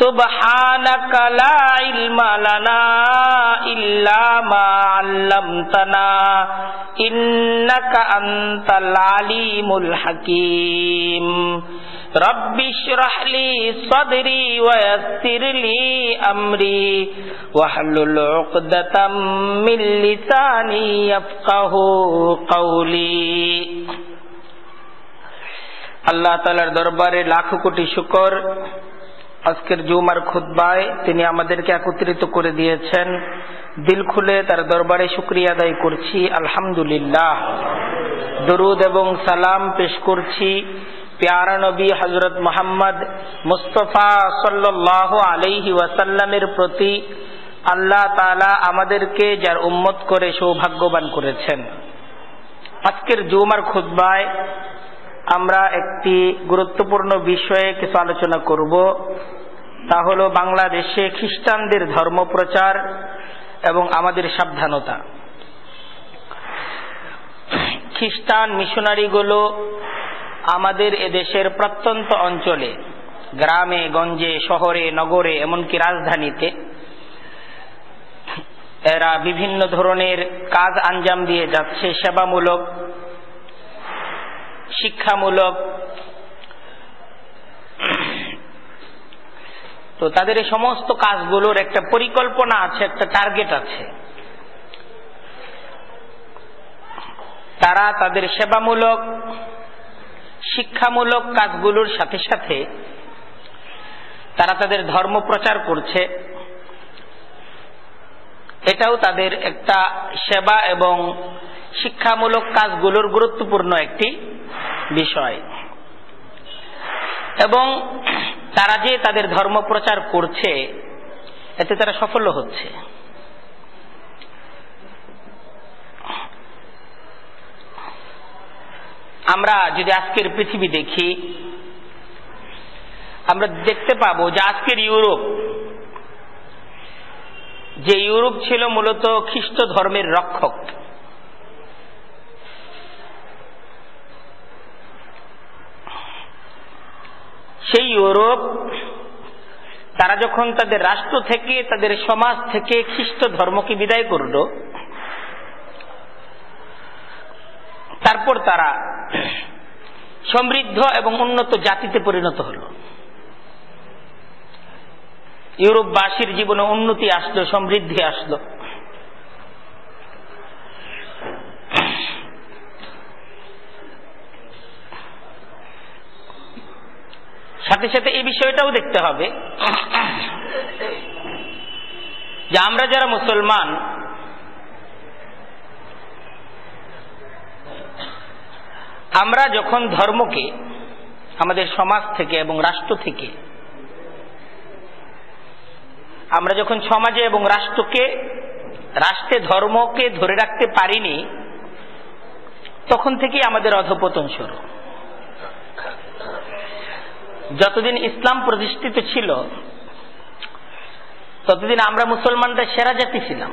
سبحانك لا علم لنا إلا ما علمتنا إنك أنت العليم الحكيم رب اشرح لي صدري ويسر لي أمري واحلل عقدة من لساني يفقه قولي আল্লাহ তালার দরবারে লাখো কোটি শুকর আজকের জুমার খুদ্বায় তিনি আমাদেরকে একত্রিত করে দিয়েছেন। দিল খুলে তার দরবারে শুক্রিয়া আদায় করছি, আলহামদুলিল্লাহ। দরুদ এবং সালাম পেশ করছি প্যারা নবী হজরত মোহাম্মদ মুস্তফা সাল্লাহ আলহি ওয়াসাল্লামের প্রতি আল্লাহ তালা আমাদেরকে, যার উম্মত করে সৌভাগ্যবান করেছেন। আজকের জুমার খুদ্বায় আমরা একটি গুরুত্বপূর্ণ বিষয়ে কিছু আলোচনা করব। তা হল বাংলাদেশে খ্রিস্টানদের ধর্মপ্রচার এবং আমাদের সাবধানতা। খ্রিস্টান মিশনারিগুলো আমাদের এদেশের প্রত্যন্ত অঞ্চলে, গ্রামে, গঞ্জে, শহরে, নগরে, এমনকি রাজধানীতে, এরা বিভিন্ন ধরনের কাজ আঞ্জাম দিয়ে যাচ্ছে, সেবামূলক শিক্ষামূলক। তো তাদের এই সমস্ত কাজগুলোর একটা পরিকল্পনা আছে, একটা টার্গেট আছে। তারা তাদের সেবামূলক, শিক্ষামূলক কাজগুলোর সাথে সাথে তারা তাদের ধর্ম প্রচার করছে। এটাও তাদের একটা সেবা এবং শিক্ষামূলক কাজগুলোর গুরুত্বপূর্ণ একটি বিষয়। এবং তারা যে তাদের ধর্ম প্রচার করছে, এতে তারা সফল হচ্ছে। আমরা যদি আজকের পৃথিবী দেখি, আমরা দেখতে পাবো যে আজকের ইউরোপ, যে ইউরোপ ছিল মূলত খ্রিস্ট ধর্মের রক্ষক। সেই ইউরোপ, তারা যখন তাদের রাষ্ট্র থেকে, তাদের সমাজ থেকে খ্রিস্ট ধর্মকে বিদায় করল, তারপর তারা সমৃদ্ধ এবং উন্নত জাতিতে পরিণত হল। ইউরোপবাসীর জীবনে উন্নতি আসলো, সমৃদ্ধি আসলো। সাথে সাথে এই বিষয়টাও দেখতে হবে যে আমরা যারা মুসলমান, আমরা যখন ধর্মকে, আমাদের সমাজ থেকে এবং রাষ্ট্র থেকে, আমরা যখন সমাজে এবং রাষ্ট্রকে, রাষ্ট্রে ধর্মকে ধরে রাখতে পারিনি, তখন থেকেই আমাদের অধপতন শুরু যতদিন ইসলাম প্রতিষ্ঠিত ছিল, ততদিন আমরা মুসলমানরা সেরা জাতি ছিলাম।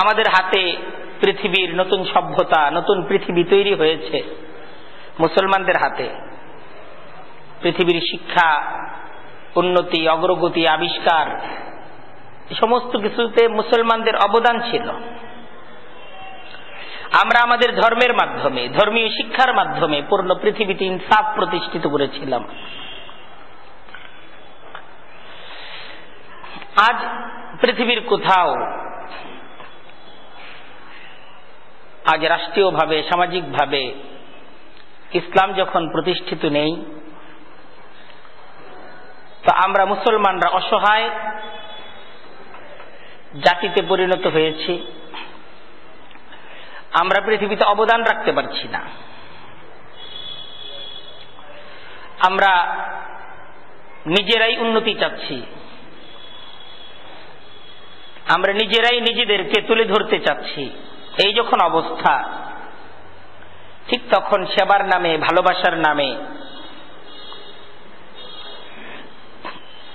আমাদের হাতে পৃথিবীর নতুন সভ্যতা, নতুন পৃথিবী তৈরি হয়েছে মুসলমানদের হাতে। পৃথিবীর শিক্ষা, উন্নতি, অগ্রগতি, আবিষ্কার সমস্ত কিছুতে মুসলমানদের অবদান ছিল। আমরা আমাদের ধর্মের মাধ্যমে, ধর্মীয় শিক্ষার মাধ্যমে পূর্ণ পৃথিবীতে ইনসাফ প্রতিষ্ঠিত করেছিলাম। আজ পৃথিবীর কোথাও আজ রাষ্ট্রীয়ভাবে, সামাজিকভাবে ইসলাম যখন প্রতিষ্ঠিত নেই, তো আমরা মুসলমানরা অসহায় জাতিতে পরিণত হয়েছি। আমরা পৃথিবীতে অবদান রাখতে পারছি না। আমরা নিজেরাই উন্নতি চাচ্ছি। আমরা নিজেরাই নিজেদেরকে তুলে ধরতে চাচ্ছি। এই যখন অবস্থা, ঠিক তখন সেবার নামে, ভালোবাসার নামে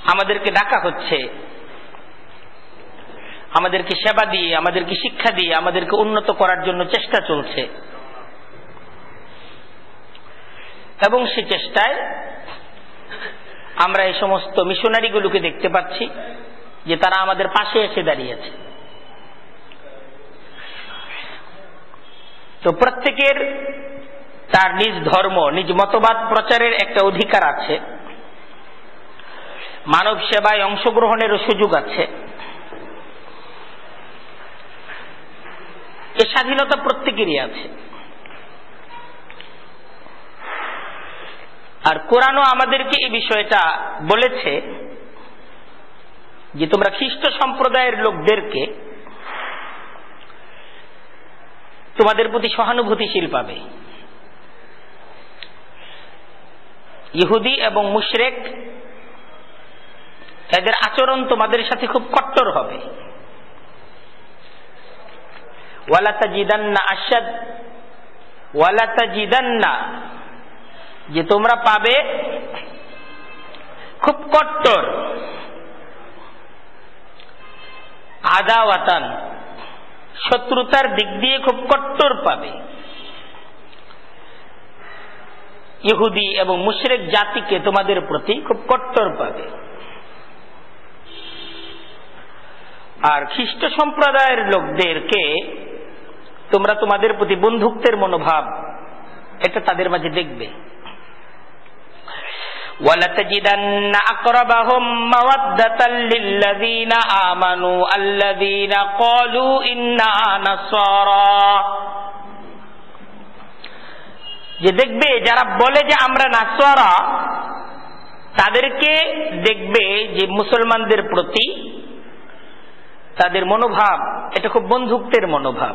আমাদেরকে ডাকা হচ্ছে। আমাদেরকে সেবা দিয়ে, আমাদেরকে শিক্ষা দিয়ে, আমাদেরকে উন্নত করার জন্য চেষ্টা চলছে। এবং সে চেষ্টায় আমরা এই সমস্ত মিশনারিগুলোকে দেখতে পাচ্ছি যে তারা আমাদের পাশে এসে দাঁড়িয়েছে। তো প্রত্যেকের তার নিজ ধর্ম, নিজ মতবাদ প্রচারের একটা অধিকার আছে। মানব সেবায় অংশগ্রহণেরও সুযোগ আছে। এ স্বাধীনতা প্রত্যেকেরই আছে। আর কোরআনও আমাদেরকে এই বিষয়টা বলেছে যে তোমরা খ্রিস্ট সম্প্রদায়ের লোকদেরকে তোমাদের প্রতি সহানুভূতিশীল পাবে। ইহুদি এবং মুশরেক, এদের আচরণ তোমাদের সাথে খুব কট্টর হবে। যে তোমরা পাবে খুব কট্টর। আদাওয়াতান, শত্রুতার দিক দিয়ে খুব কট্টর পাবে। ইহুদি এবং মুশরেক জাতিকে তোমাদের প্রতি খুব কট্টর পাবে। আর খ্রিস্ট সম্প্রদায়ের লোকদেরকে তোমরা তোমাদের প্রতি বন্ধুত্বের মনোভাব এটা তাদের মাঝে দেখবে ولتجدن أقربهم مودة للذين آمنوا الذين قالوا إنا نصارى যে দেখবে যারা বলে যে আমরা নাসরা তাদেরকে দেখবে যে মুসলমানদের প্রতি তাদের মনোভাব এটা খুব বন্ধুত্বের মনোভাব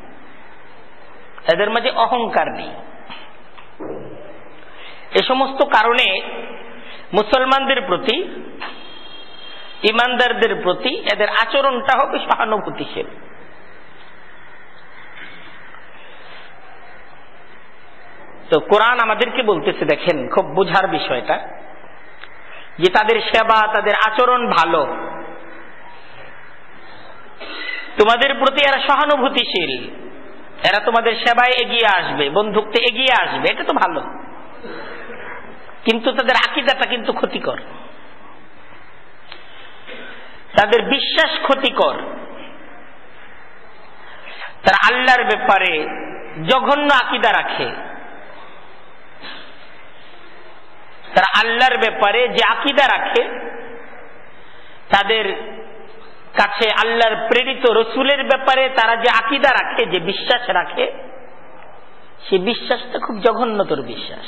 এদের মাঝে অহংকার নেই। এ সমস্ত কারণে মুসলমানদের প্রতি, ইমানদারদের প্রতি এদের আচরণটা হবে সহানুভূতিশীল। তো কোরআন আমাদেরকে বলতেছে, দেখেন, খুব বোঝার বিষয়টা, যে তাদের সেবা, তাদের আচরণ ভালো। তোমাদের প্রতি এরা সহানুভূতিশীল। এরা তোমাদের সেবায় এগিয়ে আসবে, বন্ধুত্বে এগিয়ে আসবে, এটা তো ভালো। কিন্তু তাদের আকিদাটা কিন্তু ক্ষতিকর। তাদের বিশ্বাস ক্ষতিকর। তারা আল্লাহর ব্যাপারে জঘন্য আকিদা রাখে। তারা আল্লাহর ব্যাপারে যে আকিদা রাখে, তাদের কাছে আল্লাহর প্রেরিত রসুলের ব্যাপারে তারা যে আকিদা রাখে, যে বিশ্বাস রাখে, সে বিশ্বাসটা খুব জঘন্যতর বিশ্বাস।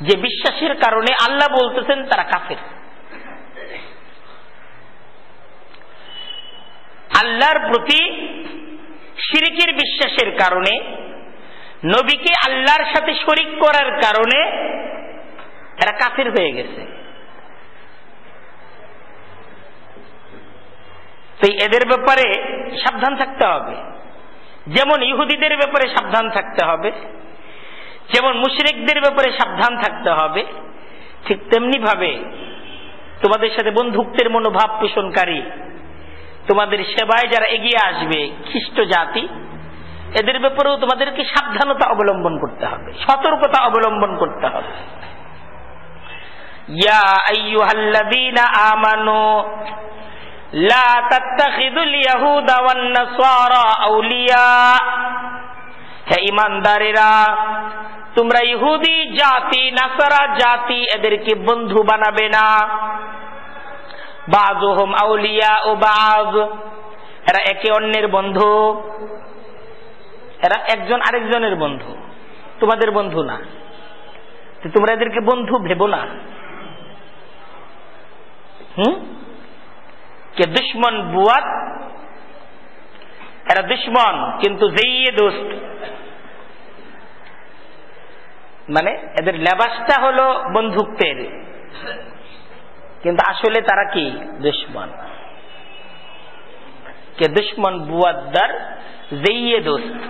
যে বিশ্বাসের কারণে আল্লাহ বলতেছেন, তারা কাফের। আল্লাহর প্রতি সিরিকের বিশ্বাসের কারণে, নবীকে আল্লাহর সাথে শরিক করার কারণে এরা কাফের হয়ে গেছে। তো এদের ব্যাপারে সাবধান থাকতে হবে। যেমন ইহুদিদের ব্যাপারে সাবধান থাকতে হবে, যেমন মুশরিকদের ব্যাপারে সাবধান থাকতে হবে, ঠিক তেমনি ভাবে তোমাদের সাথে বন্ধুত্বের মনোভাব পোষণকারী, তোমাদের সেবায় যারা এগিয়ে আসবে, খ্রিস্ট জাতি, এদের ব্যাপারেও তোমাদেরকে সাবধানতা অবলম্বন করতে হবে, সতর্কতা অবলম্বন করতে হবে। ইয়া আইয়ুহাল্লাযীনা আমানু হে ইমানদারেরা, তোমরা ইহুদি জাতি, নাসারা জাতি এদেরকে বন্ধু বানাবে না। বাজুহুম আউলিয়া ও বাজ এরা একে অন্যের বন্ধু। এরা একজন আরেকজনের বন্ধু, তোমাদের বন্ধু না। তোমরা এদেরকে বন্ধু ভেবো না। হুম? কে দুশ্মন বুয়াত, এরা দুশ্মন, কিন্তু যেইয়ে দোস্ত মানে এদের লেবাসটা হলো বন্ধুত্বের। কিন্তু আসলে তারা কি? দুশ্মন। কে দুশ্মন বুয়াদ্দার যেইয়ে দোস্ত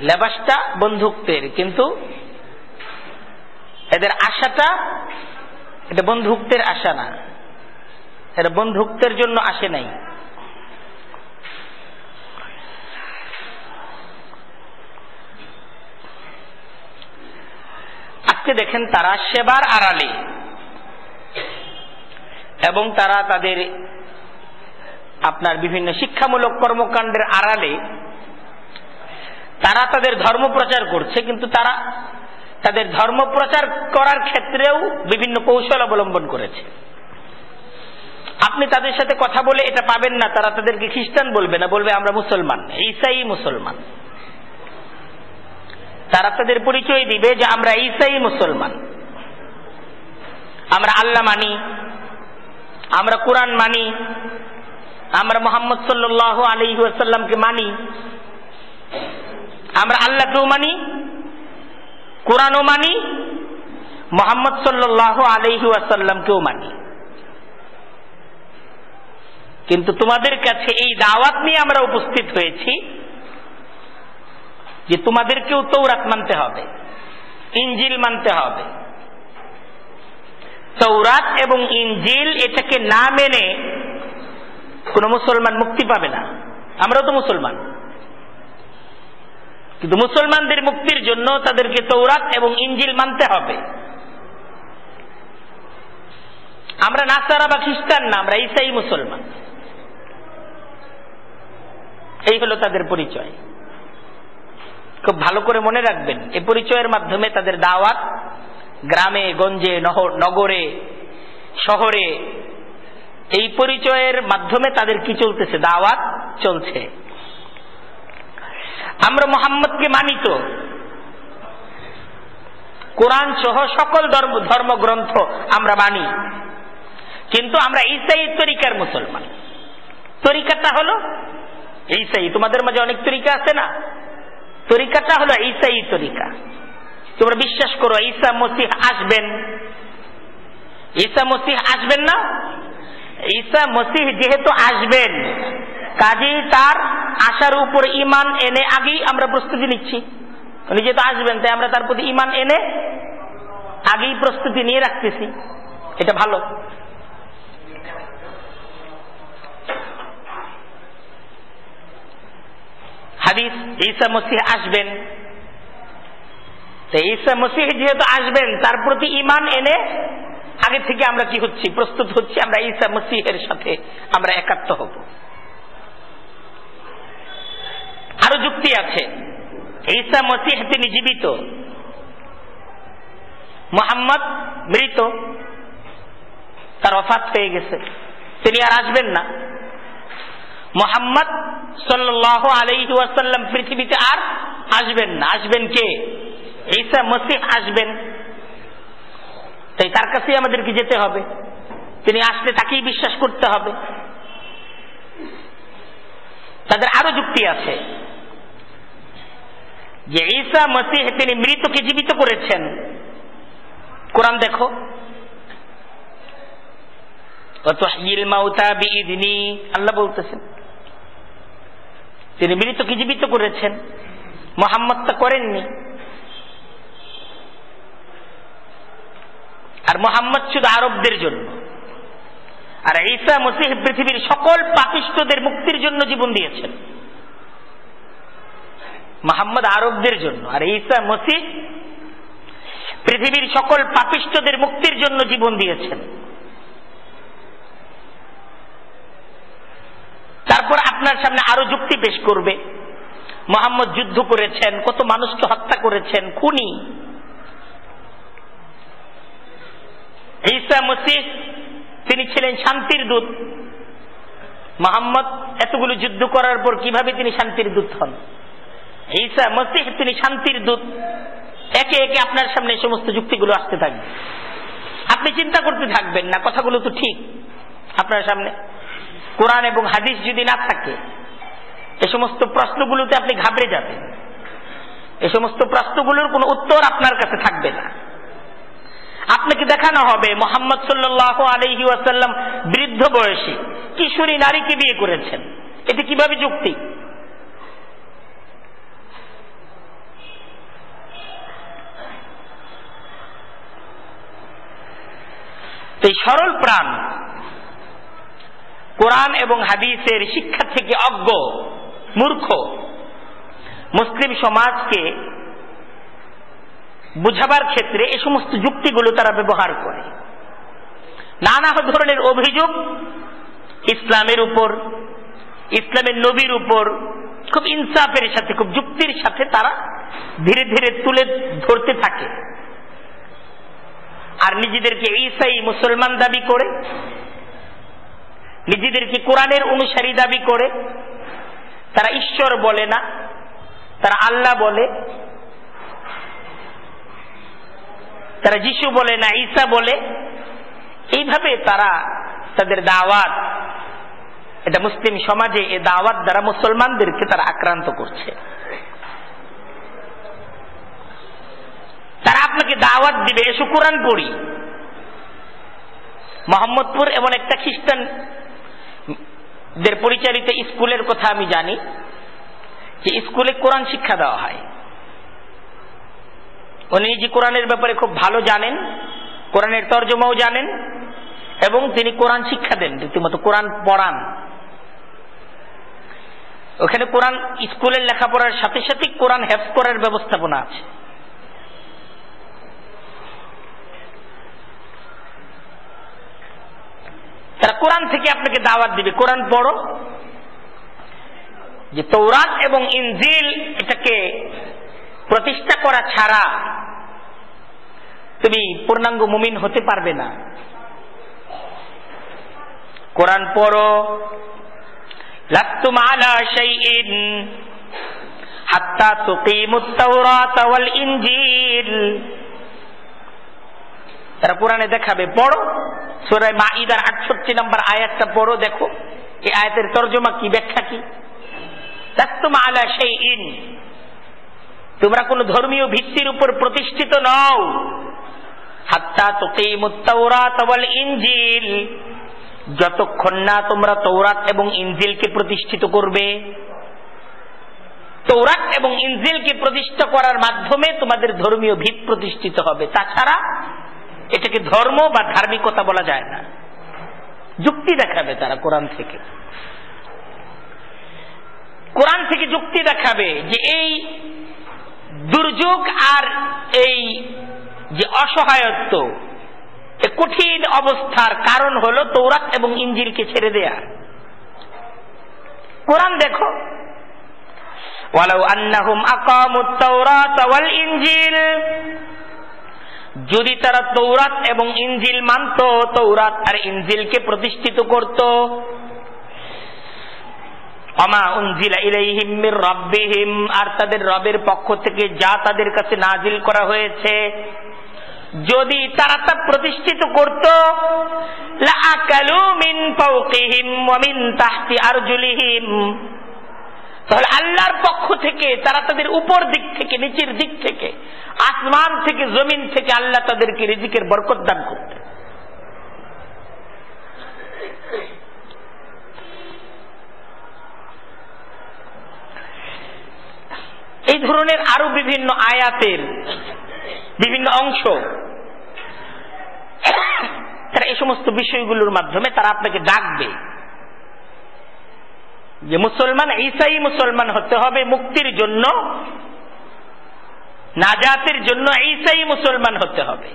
লেবাসটা বন্ধুত্বের, কিন্তু এদের আশাটা, এটা বন্ধুত্বের আশা না। এটা বন্ধুত্বের জন্য আসে নাই। আজকে দেখেন তারা সেবার আড়ালে এবং তারা তাদের আপনার বিভিন্ন শিক্ষামূলক কর্মকাণ্ডের আড়ালে তারা তাদের ধর্ম প্রচার করছে, কিন্তু তারা তাদের ধর্ম প্রচার করার ক্ষেত্রেও বিভিন্ন কৌশল অবলম্বন করেছে। আপনি তাদের সাথে কথা বলে এটা পাবেন না, তারা তাদেরকে খ্রিস্টান বলবে না, বলবে আমরা মুসলমান, ঈসাই মুসলমান। তারা তাদের পরিচয় দিবে যে আমরা ঈসাই মুসলমান। আমরা আল্লাহ মানি, আমরা কোরআন মানি, আমরা মোহাম্মদ সাল্লাহ আলী মানি, আমরা আল্লাহকেও মানি, কোরআনও মানি, মোহাম্মদ সাল্লাহ আলহি আসাল্লামকেও মানি। কিন্তু তোমাদের কাছে এই দাওয়াত নিয়ে আমরা উপস্থিত হয়েছি যে তোমাদেরকেও তৌরাত মানতে হবে ইঞ্জিল মানতে হবে। তৌরাত এবং ইঞ্জিল এটাকে না মেনে কোন মুসলমান মুক্তি পাবে না। আমরাও তো মুসলমান। কিন্তু মুসলমানদের মুক্তির জন্য তাদেরকে তৌরাত এবং ইঞ্জিল মানতে হবে। আমরা নাসারা বা খ্রিস্টান না, আমরা ইসাই মুসলমান। এই হলো তাদের পরিচয়। খুব ভালো করে মনে রাখবেন এই পরিচয়ের মাধ্যমে তাদের দাওয়াত, গ্রামে, গঞ্জে নগরে, শহরে, এই পরিচয়ের মাধ্যমে তাদের কি চলতেছে, দাওয়াত চলছে। আমরা মোহাম্মদকে মানিত কোরআন সহ সকল ধর্ম, ধর্মগ্রন্থ আমরা মানি। কিন্তু আমরা ইসাই তরিকার মুসলমান। তরিকাটা হলো ইসাই তোমাদের মাঝে অনেক তরিকা আছে না? তরিকাটা হলো ইসাই তরিকা। তোমরা বিশ্বাস করো, ঈসা মসিহ আসবেন। ঈসা মসিহ আসবেন না? ঈসা মসিহ যেহেতু আসবেন, কাজেই তার আশার উপর ইমান এনে আগেই আমরা প্রস্তুতি নিচ্ছি। উনি যেহেতু আসবেন, তাই আমরা তার প্রতি ইমান এনে আগেই প্রস্তুতি নিয়ে রাখতেছি। এটা ভালো। হাদিস ঈসা মসিহ আসবেন। তো ঈসা মসিহ যেহেতু আসবেন, তার প্রতি ইমান এনে আগে থেকে আমরা কি হচ্ছি? প্রস্তুত হচ্ছি আমরা ঈসা মসিহের সাথে আমরা একাত্ম হব। আরও যুক্তি আছে। ঈসা মসিহ তিনি জীবিত। মোহাম্মদ মৃত। তার অফাত হয়ে গেছে। তিনি আর আসবেন না। মোহাম্মদ সাল্লাহ আলহি ওয়াসাল্লাম পৃথিবীতে আর আসবেন না। আসবেন কে? ঈসা মসিহ আসবেন। তাই তার কাছেই আমাদেরকে যেতে হবে। তিনি আসলে তাকেই বিশ্বাস করতে হবে। তাদের আরও যুক্তি আছে। যে ঈসা মসিহ তিনি মৃতকে জীবিত করেছেন। কোরআন দেখো। আল্লাহ বলতেছেন। তিনি মৃতকে জীবিত করেছেন। মোহাম্মদ তা করেননি। আর মোহাম্মদ শুধু আরবদের জন্য। আর ঈসা মসিহ পৃথিবীর সকল পাপিষ্টদের মুক্তির জন্য জীবন দিয়েছেন। মোহাম্মদ আরবদের জন্য। আর ঈসা মসিহ পৃথিবীর সকল পাপিষ্টদের মুক্তির জন্য জীবন দিয়েছেন। তারপর আপনার সামনে আরও যুক্তি পেশ করবে। মোহাম্মদ যুদ্ধ করেছেন, কত মানুষকে হত্যা করেছেন, খুনি। ঈসা মসিহ, তিনি ছিলেন শান্তির দূত। মোহাম্মদ এতগুলো যুদ্ধ করার পর কীভাবে তিনি শান্তির দূত হন? ঈসা মসিহ, তিনি শান্তির দূত। একে একে আপনার সামনে এই সমস্ত যুক্তিগুলো আসতে থাকবে। আপনি চিন্তা করতে থাকবেন না, কথাগুলো তো ঠিক আপনার সামনে। কোরআন এবং হাদিস যদি না থাকে, এ সমস্ত প্রশ্নগুলোতে আপনি ঘাবড়ে যাবেন। এ সমস্ত প্রশ্নগুলোর কোনো উত্তর আপনার কাছে থাকবে না। আপনাকে দেখানো হবে মোহাম্মদ সাল্লাহ আলহি ওয়াসাল্লাম বৃদ্ধ বয়সী, কিশোরী নারীকে বিয়ে করেছেন। এটি কীভাবে যুক্তি? এই সরল প্রাণ কোরআন এবং হাদিসের শিক্ষা থেকে অজ্ঞ, মূর্খ। মুসলিম সমাজকে বুঝাবার ক্ষেত্রে এ সমস্ত যুক্তিগুলো তারা ব্যবহার করে। নানা ধরনের অভিযোগ ইসলামের উপর, ইসলামের নবীর উপর, খুব ইনসাফের সাথে, খুব যুক্তির সাথে তারা ধীরে ধীরে তুলে ধরতে থাকে। আর নিজেদেরকে ঈসাই মুসলমান দাবি করে নিজেদেরকে কোরআনের অনুসারী দাবি করে, তারা ঈশ্বর বলে না, তারা আল্লাহ বলে, তারা যিশু বলে না, ঈসা বলে, এইভাবে তারা তাদের দাওয়াত, এটা মুসলিম সমাজে এ দাওয়াত দ্বারা মুসলমানদেরকে তারা আক্রান্ত করছে। তারা আপনাকে দাওয়াত দিবে, এসো কোরআন পড়ি। মোহাম্মদপুর এমন একটা খ্রিস্টান দের পরিচালিত স্কুলের কথা আমি জানি, যে স্কুলে কোরআন শিক্ষা দেওয়া হয়। উনি নিজে কোরআনের ব্যাপারে খুব ভালো জানেন, কোরআনের তর্জমাও জানেন, এবং তিনি কোরআন শিক্ষা দেন, রীতিমতো কোরআন পড়ান। ওখানে কোরআন স্কুলের লেখাপড়ার সাথে সাথে কোরআন হেফ করার ব্যবস্থাপনা আছে। তারা কোরআন থেকে আপনাকে দাওয়াত দিবে। কোরআন পড়ো। যে তৌরাত এবং ইনজিল এটাকে প্রতিষ্ঠা করা ছাড়া তুমি পূর্ণাঙ্গ মুমিন হতে পারবে না। কোরআন পড়ো। হাত্তা তুকিমুত তাওরাত ওয়াল তারা কোরআনে দেখাবে। পড়ো। সুরায় মাইদার আটষট্টি নম্বর আয়াতটা পড়ো, দেখো। এই আয়াতের তর্জমা কি, ব্যাখ্যা কি? আলা শাইইন। তোমরা কোন ধর্মীয় ভিত্তির উপর প্রতিষ্ঠিত নও। হাত্তা ওয়াল ইনজিল। যতক্ষণ না তোমরা তৌরাত এবং ইঞ্জিলকে প্রতিষ্ঠিত করবে। তৌরাত এবং ইনজিলকে প্রতিষ্ঠা করার মাধ্যমে তোমাদের ধর্মীয় ভিত প্রতিষ্ঠিত হবে। তাছাড়া এটাকে ধর্ম বা ধার্মিকতা বলা যায় না। যুক্তি দেখাবে তারা কোরআন থেকে। কোরআন থেকে যুক্তি দেখাবে যে এই দুর্যোগ আর এই যে অসহায়ত্ব কঠিন অবস্থার কারণ হলো তৌরাত এবং ইঞ্জিলকে ছেড়ে দেয়া। কোরআন দেখো। আন্নাহুম আকামুত তাওরাত ওয়াল ইনজিল। যদি তারা তৌরাত এবং ইনজিল মানত তৌরাত আর ইনজিলকে প্রতিষ্ঠিত করত। অমা মির আর তাদের রবের পক্ষ থেকে যা তাদের কাছে নাজিল করা হয়েছে। যদি তারা তা প্রতিষ্ঠিত করত লাআকালু মিন ফাওকিহিম ওয়া আরজুলিহিম। তাহলে আল্লাহর পক্ষ থেকে, তারা তাদের উপর দিক থেকে, নিচের দিক থেকে, আসমান থেকে, জমিন থেকে আল্লাহ তাদেরকে রিজিকের বরকত দান করতে। এই ধরনের আরও বিভিন্ন আয়াতের বিভিন্ন অংশ, তারা এই সমস্ত বিষয়গুলোর মাধ্যমে তারা আপনাকে ডাকবে। যে মুসলমান, ঈসাই মুসলমান হতে হবে মুক্তির জন্য, নাজাতের জন্য ঈসাই মুসলমান হতে হবে।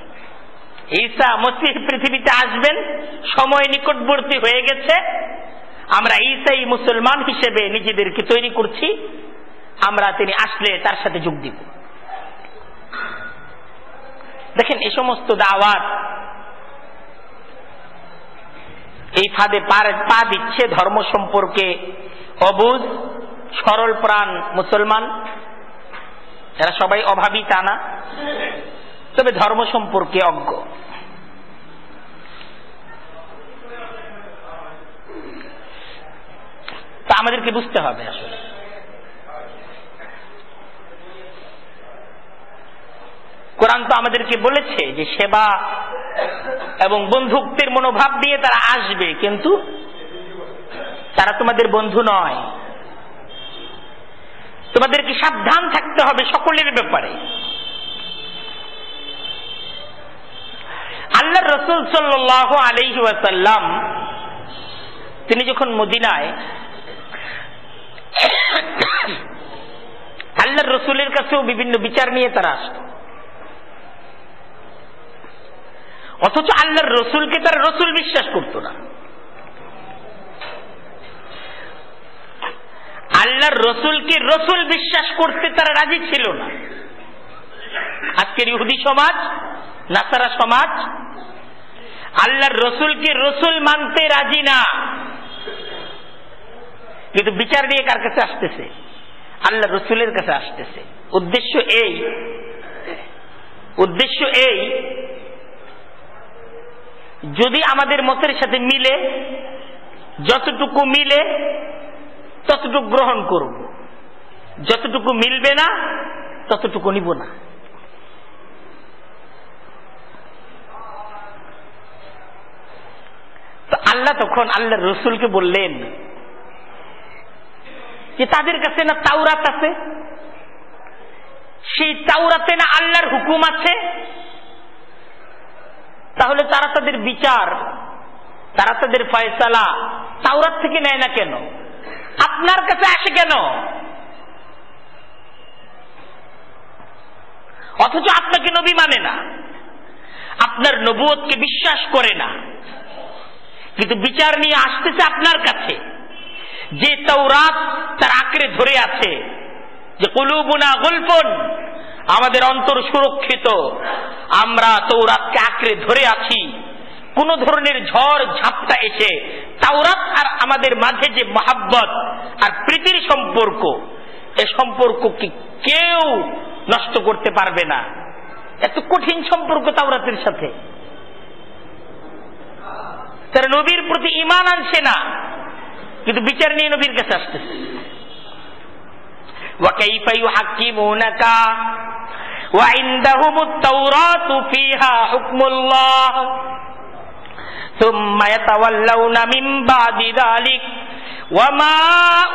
ঈসা, মসিহ পৃথিবীতে আসবেন, সময় নিকটবর্তী হয়ে গেছে। আমরা ঈসাই মুসলমান হিসেবে নিজেদেরকে তৈরি করছি। আমরা তিনি আসলে তার সাথে যোগ দিব। দেখেন, এই সমস্ত দাওয়াত, এই ফাঁদে পা দিচ্ছে ধর্ম সম্পর্কে অবুজ, সরল প্রাণ মুসলমান। এরা সবাই অভাবী তা না। তবে ধর্ম সম্পর্কে অজ্ঞ। তা আমাদেরকে বুঝতে হবে আসলে। কোরআন তো আমাদেরকে বলেছে যে সেবা এবং বন্ধুত্বের মনোভাব দিয়ে তারা আসবে, কিন্তু তারা তোমাদের বন্ধু নয়। তোমাদেরকে সাবধান থাকতে হবে সকলের ব্যাপারে। আল্লাহ রসুল সাল্লাহ আলহি ওয়াসাল্লাম তিনি যখন মদিনায় আল্লাহ রসুলের কাছেও বিভিন্ন বিচার নিয়ে তারা আসত। অথচ আল্লাহর রসুলকে তারা রসুল বিশ্বাস করত না। আল্লাহর রসুলকে রসুল বিশ্বাস করতে তারা রাজি ছিল না? আজকের ইহুদি সমাজ, নাসারা সমাজ, আল্লাহর রসুলকে রসুল মানতে রাজি না? কিন্তু বিচার নিয়ে কার কাছে আসতেছে? আল্লাহ রসুলের কাছে আসতেছে। উদ্দেশ্য এই উদ্দেশ্য এই, যদি আমাদের মতের সাথে মিলে, যতটুকু মিলে ততটুকু গ্রহণ করব। যতটুকু মিলবে না, ততটুকু নিব না। আল্লাহ তখন আল্লাহ রসুলকে বললেন যে, তাদের কাছে না তাওরাত আছে? সেই তাওরাতে না আল্লাহর হুকুম আছে? তাহলে তারা তাদের বিচার, তারা তাদের ফয়সালা তাওরাত থেকে নেয় না কেন? আপনার কাছে আসে কেন? অথচ আপনাকে নবী মানে না। আপনার নবুয়তকে বিশ্বাস করে না। কিন্তু বিচার নিয়ে আসতেছে আপনার কাছে। যে তৌরাত তার আঁকড়ে ধরে আছে। যে কলুবুনা গল্পন আমাদের অন্তর সুরক্ষিত। আমরা তৌরাতকে আঁকড়ে ধরে আছি। কোন ধরনের ঝড় ঝাপটা এসে তাওরাত আর আমাদের মাঝে যে মহাব্বত আর প্রীতির সম্পর্ক এ সম্পর্ককে কেউ নষ্ট করতে পারবে না এত কঠিন সম্পর্ক তাওরাতের সাথে তারা নবীর প্রতি ইমান আনছে না কিন্তু বিচার নিয়ে নবীর কাছে আসতেছে وكيف يحكمونك وعندهم التوراة فيها حكم الله ثم يتولون من بعد ذلك وما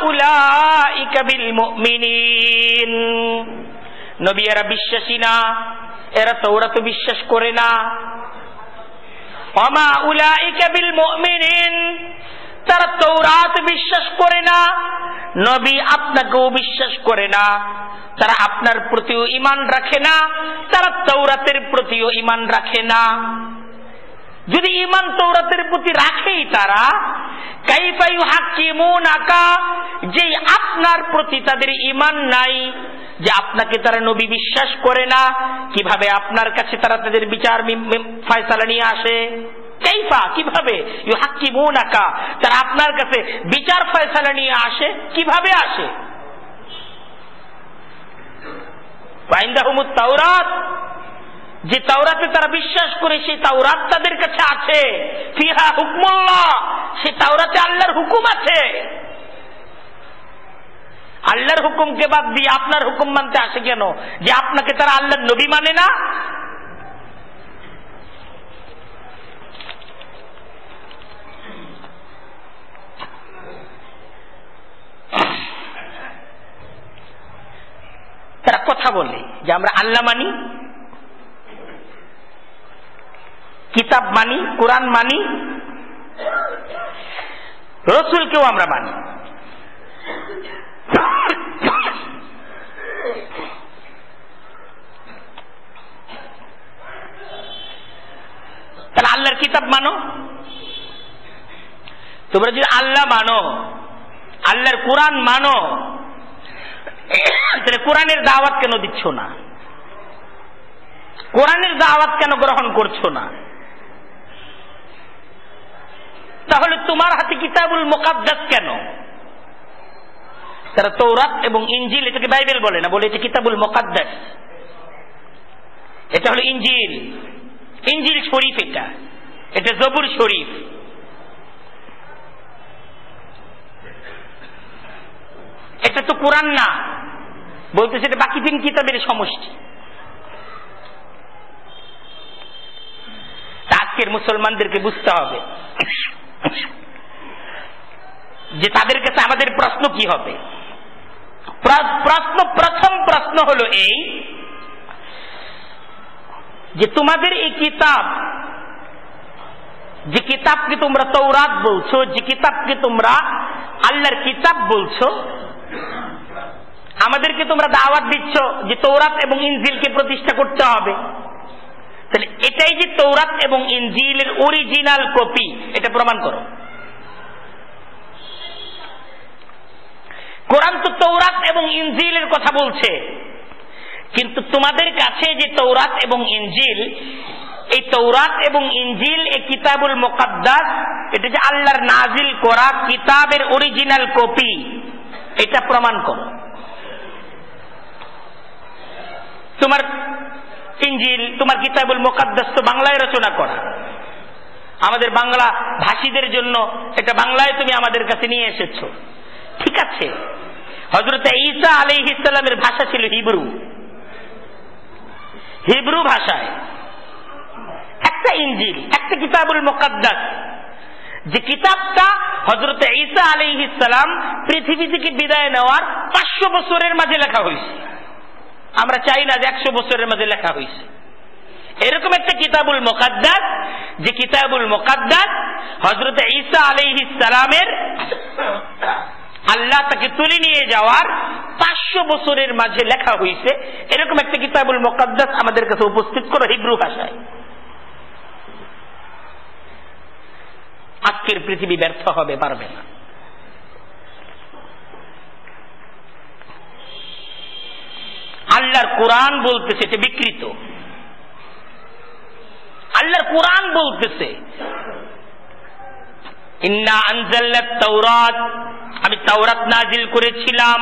أولئك بالمؤمنين নবী এরা বিশ্বাসী না এরা তৌরাত বিশ্বাস করে না অমা উলাইকা বিল মুমিনিন তারা তৌরাত বিশ্বাস করে না নবী আপনাকেও বিশ্বাস করে না তারা আপনার প্রতিও ইমান রাখে না তারা তৌরাতের প্রতিও ইমান রাখে না যদি ইমান তৌরাতের প্রতি রাখেই তারা কাইফায়ু হাকিমুন আকা যে আপনার প্রতি তাদের ইমান নাই, যে আপনাকে তারা নবী বিশ্বাস করে না, কীভাবে আপনার কাছে তারা তাদের বিচার ফয়সালা নিয়ে আসে? কাইফা, কীভাবে? ইউহাক্কিমুনাকা, তারা আপনার কাছে বিচার ফয়সালা নিয়ে আসে? কীভাবে আসে? তাওরাত যে তাওরাতে তারা বিশ্বাস করে সেই তাওরাত তাদের কাছে আছে। ফিহা হুকমুল্লাহ, সে তাওরাতে আল্লাহর হুকুম আছে। আল্লাহর হুকুমকে বাদ দিয়ে আপনার হুকুম মানতে আসে কেন? যে আপনাকে তারা আল্লাহর নবী মানে না? তারা কথা বলে যে আমরা আল্লাহ মানি। কিতাব মানি, কোরআন মানি, রসুলকেও আমরা মানি। তাহলে আল্লাহর কিতাব মানো? তোমরা যদি আল্লাহ মানো, আল্লাহর কোরআন মানো, তাহলে কোরআনের দাওয়াত কেন দিচ্ছ না? কোরআনের দাওয়াত কেন গ্রহণ করছ না? তাহলে তোমার হাতে কিতাবুল মোকাদ্দাস কেন? তারা তৌরাত এবং ইঞ্জিল এটাকে বাইবেল বলে না, বলে এটা কিতাবুল মোকাদ্দাস। এটা হলো ইঞ্জিল ইঞ্জিল শরীফ এটা। এটা জবুর শরীফ। এটা তো কোরআন না। বলতেছে এটা বাকি তিন কিতাবের সমষ্টি। আজকের মুসলমানদেরকে বুঝতে হবে। যে তাদের কাছে আমাদের প্রশ্ন কি হবে? প্রশ্ন, প্রথম প্রশ্ন হলো এই যে তোমাদের এই কিতাব, যে কিতাবকে তোমরা তৌরাত বলছো, যে কিতাবকে তোমরা আল্লাহর কিতাব বলছো, আমাদেরকে তোমরা দাওয়াত দিচ্ছ যে তৌরাত এবং ইনজিলকে প্রতিষ্ঠা করতে হবে। তাহলে এটাই যে তৌরাত এবং ইনজিলের অরিজিনাল কপি এটা প্রমাণ করো। কোরআন তো তৌরাত এবং ইনজিলের কথা বলছে। কিন্তু তোমাদের কাছে যে তৌরাত এবং ইনজিল, এই তৌরাত এবং ইনজিল এই কিতাবুল মোকাদ্দাস, এটা যে আল্লাহর নাজিল করা কিতাবের অরিজিনাল কপি এটা প্রমাণ করো। তোমার ইঞ্জিল, তোমার কিতাবুল মোকাদ্দাস তো বাংলায় রচনা করা। আমাদের বাংলা ভাষীদের জন্য এটা বাংলায় তুমি আমাদের কাছে নিয়ে এসেছ। ঠিক আছে। হজরত ঈসা আলী ইসলামের ভাষা ছিল হিব্রু। হিব্রু ভাষায় একটা ইঞ্জিল, একটা কিতাবুল মোকাদ্দাস। যে কিতাবটা হজরত ঈসা আলী ইসলাম পৃথিবী থেকে বিদায় নেওয়ার পাঁচশো বছরের মাঝে লেখা হয়েছে। আমরা চাই না যে একশো বছরের মাঝে লেখা হয়েছে। এরকম একটা কিতাবুল মোকাদ্দাস, যে কিতাবুল মোকাদ্দাস হজরত ঈসা আলী ইসলামের আল্লাহ তাকে তুলে নিয়ে যাওয়ার পাঁচশো বছরের মাঝে লেখা হয়েছে। এরকম একটা কিতাবুল মোকাদ্দাস আমাদের কাছে উপস্থিত করো হিব্রু ভাষায়। আজকের পৃথিবী ব্যর্থ হবে, পারবে না। আল্লাহর কোরআন বলতেছে, এটা বিকৃত। আল্লাহর কোরআন বলতেছে আমি তাওরাত নাজিল করেছিলাম।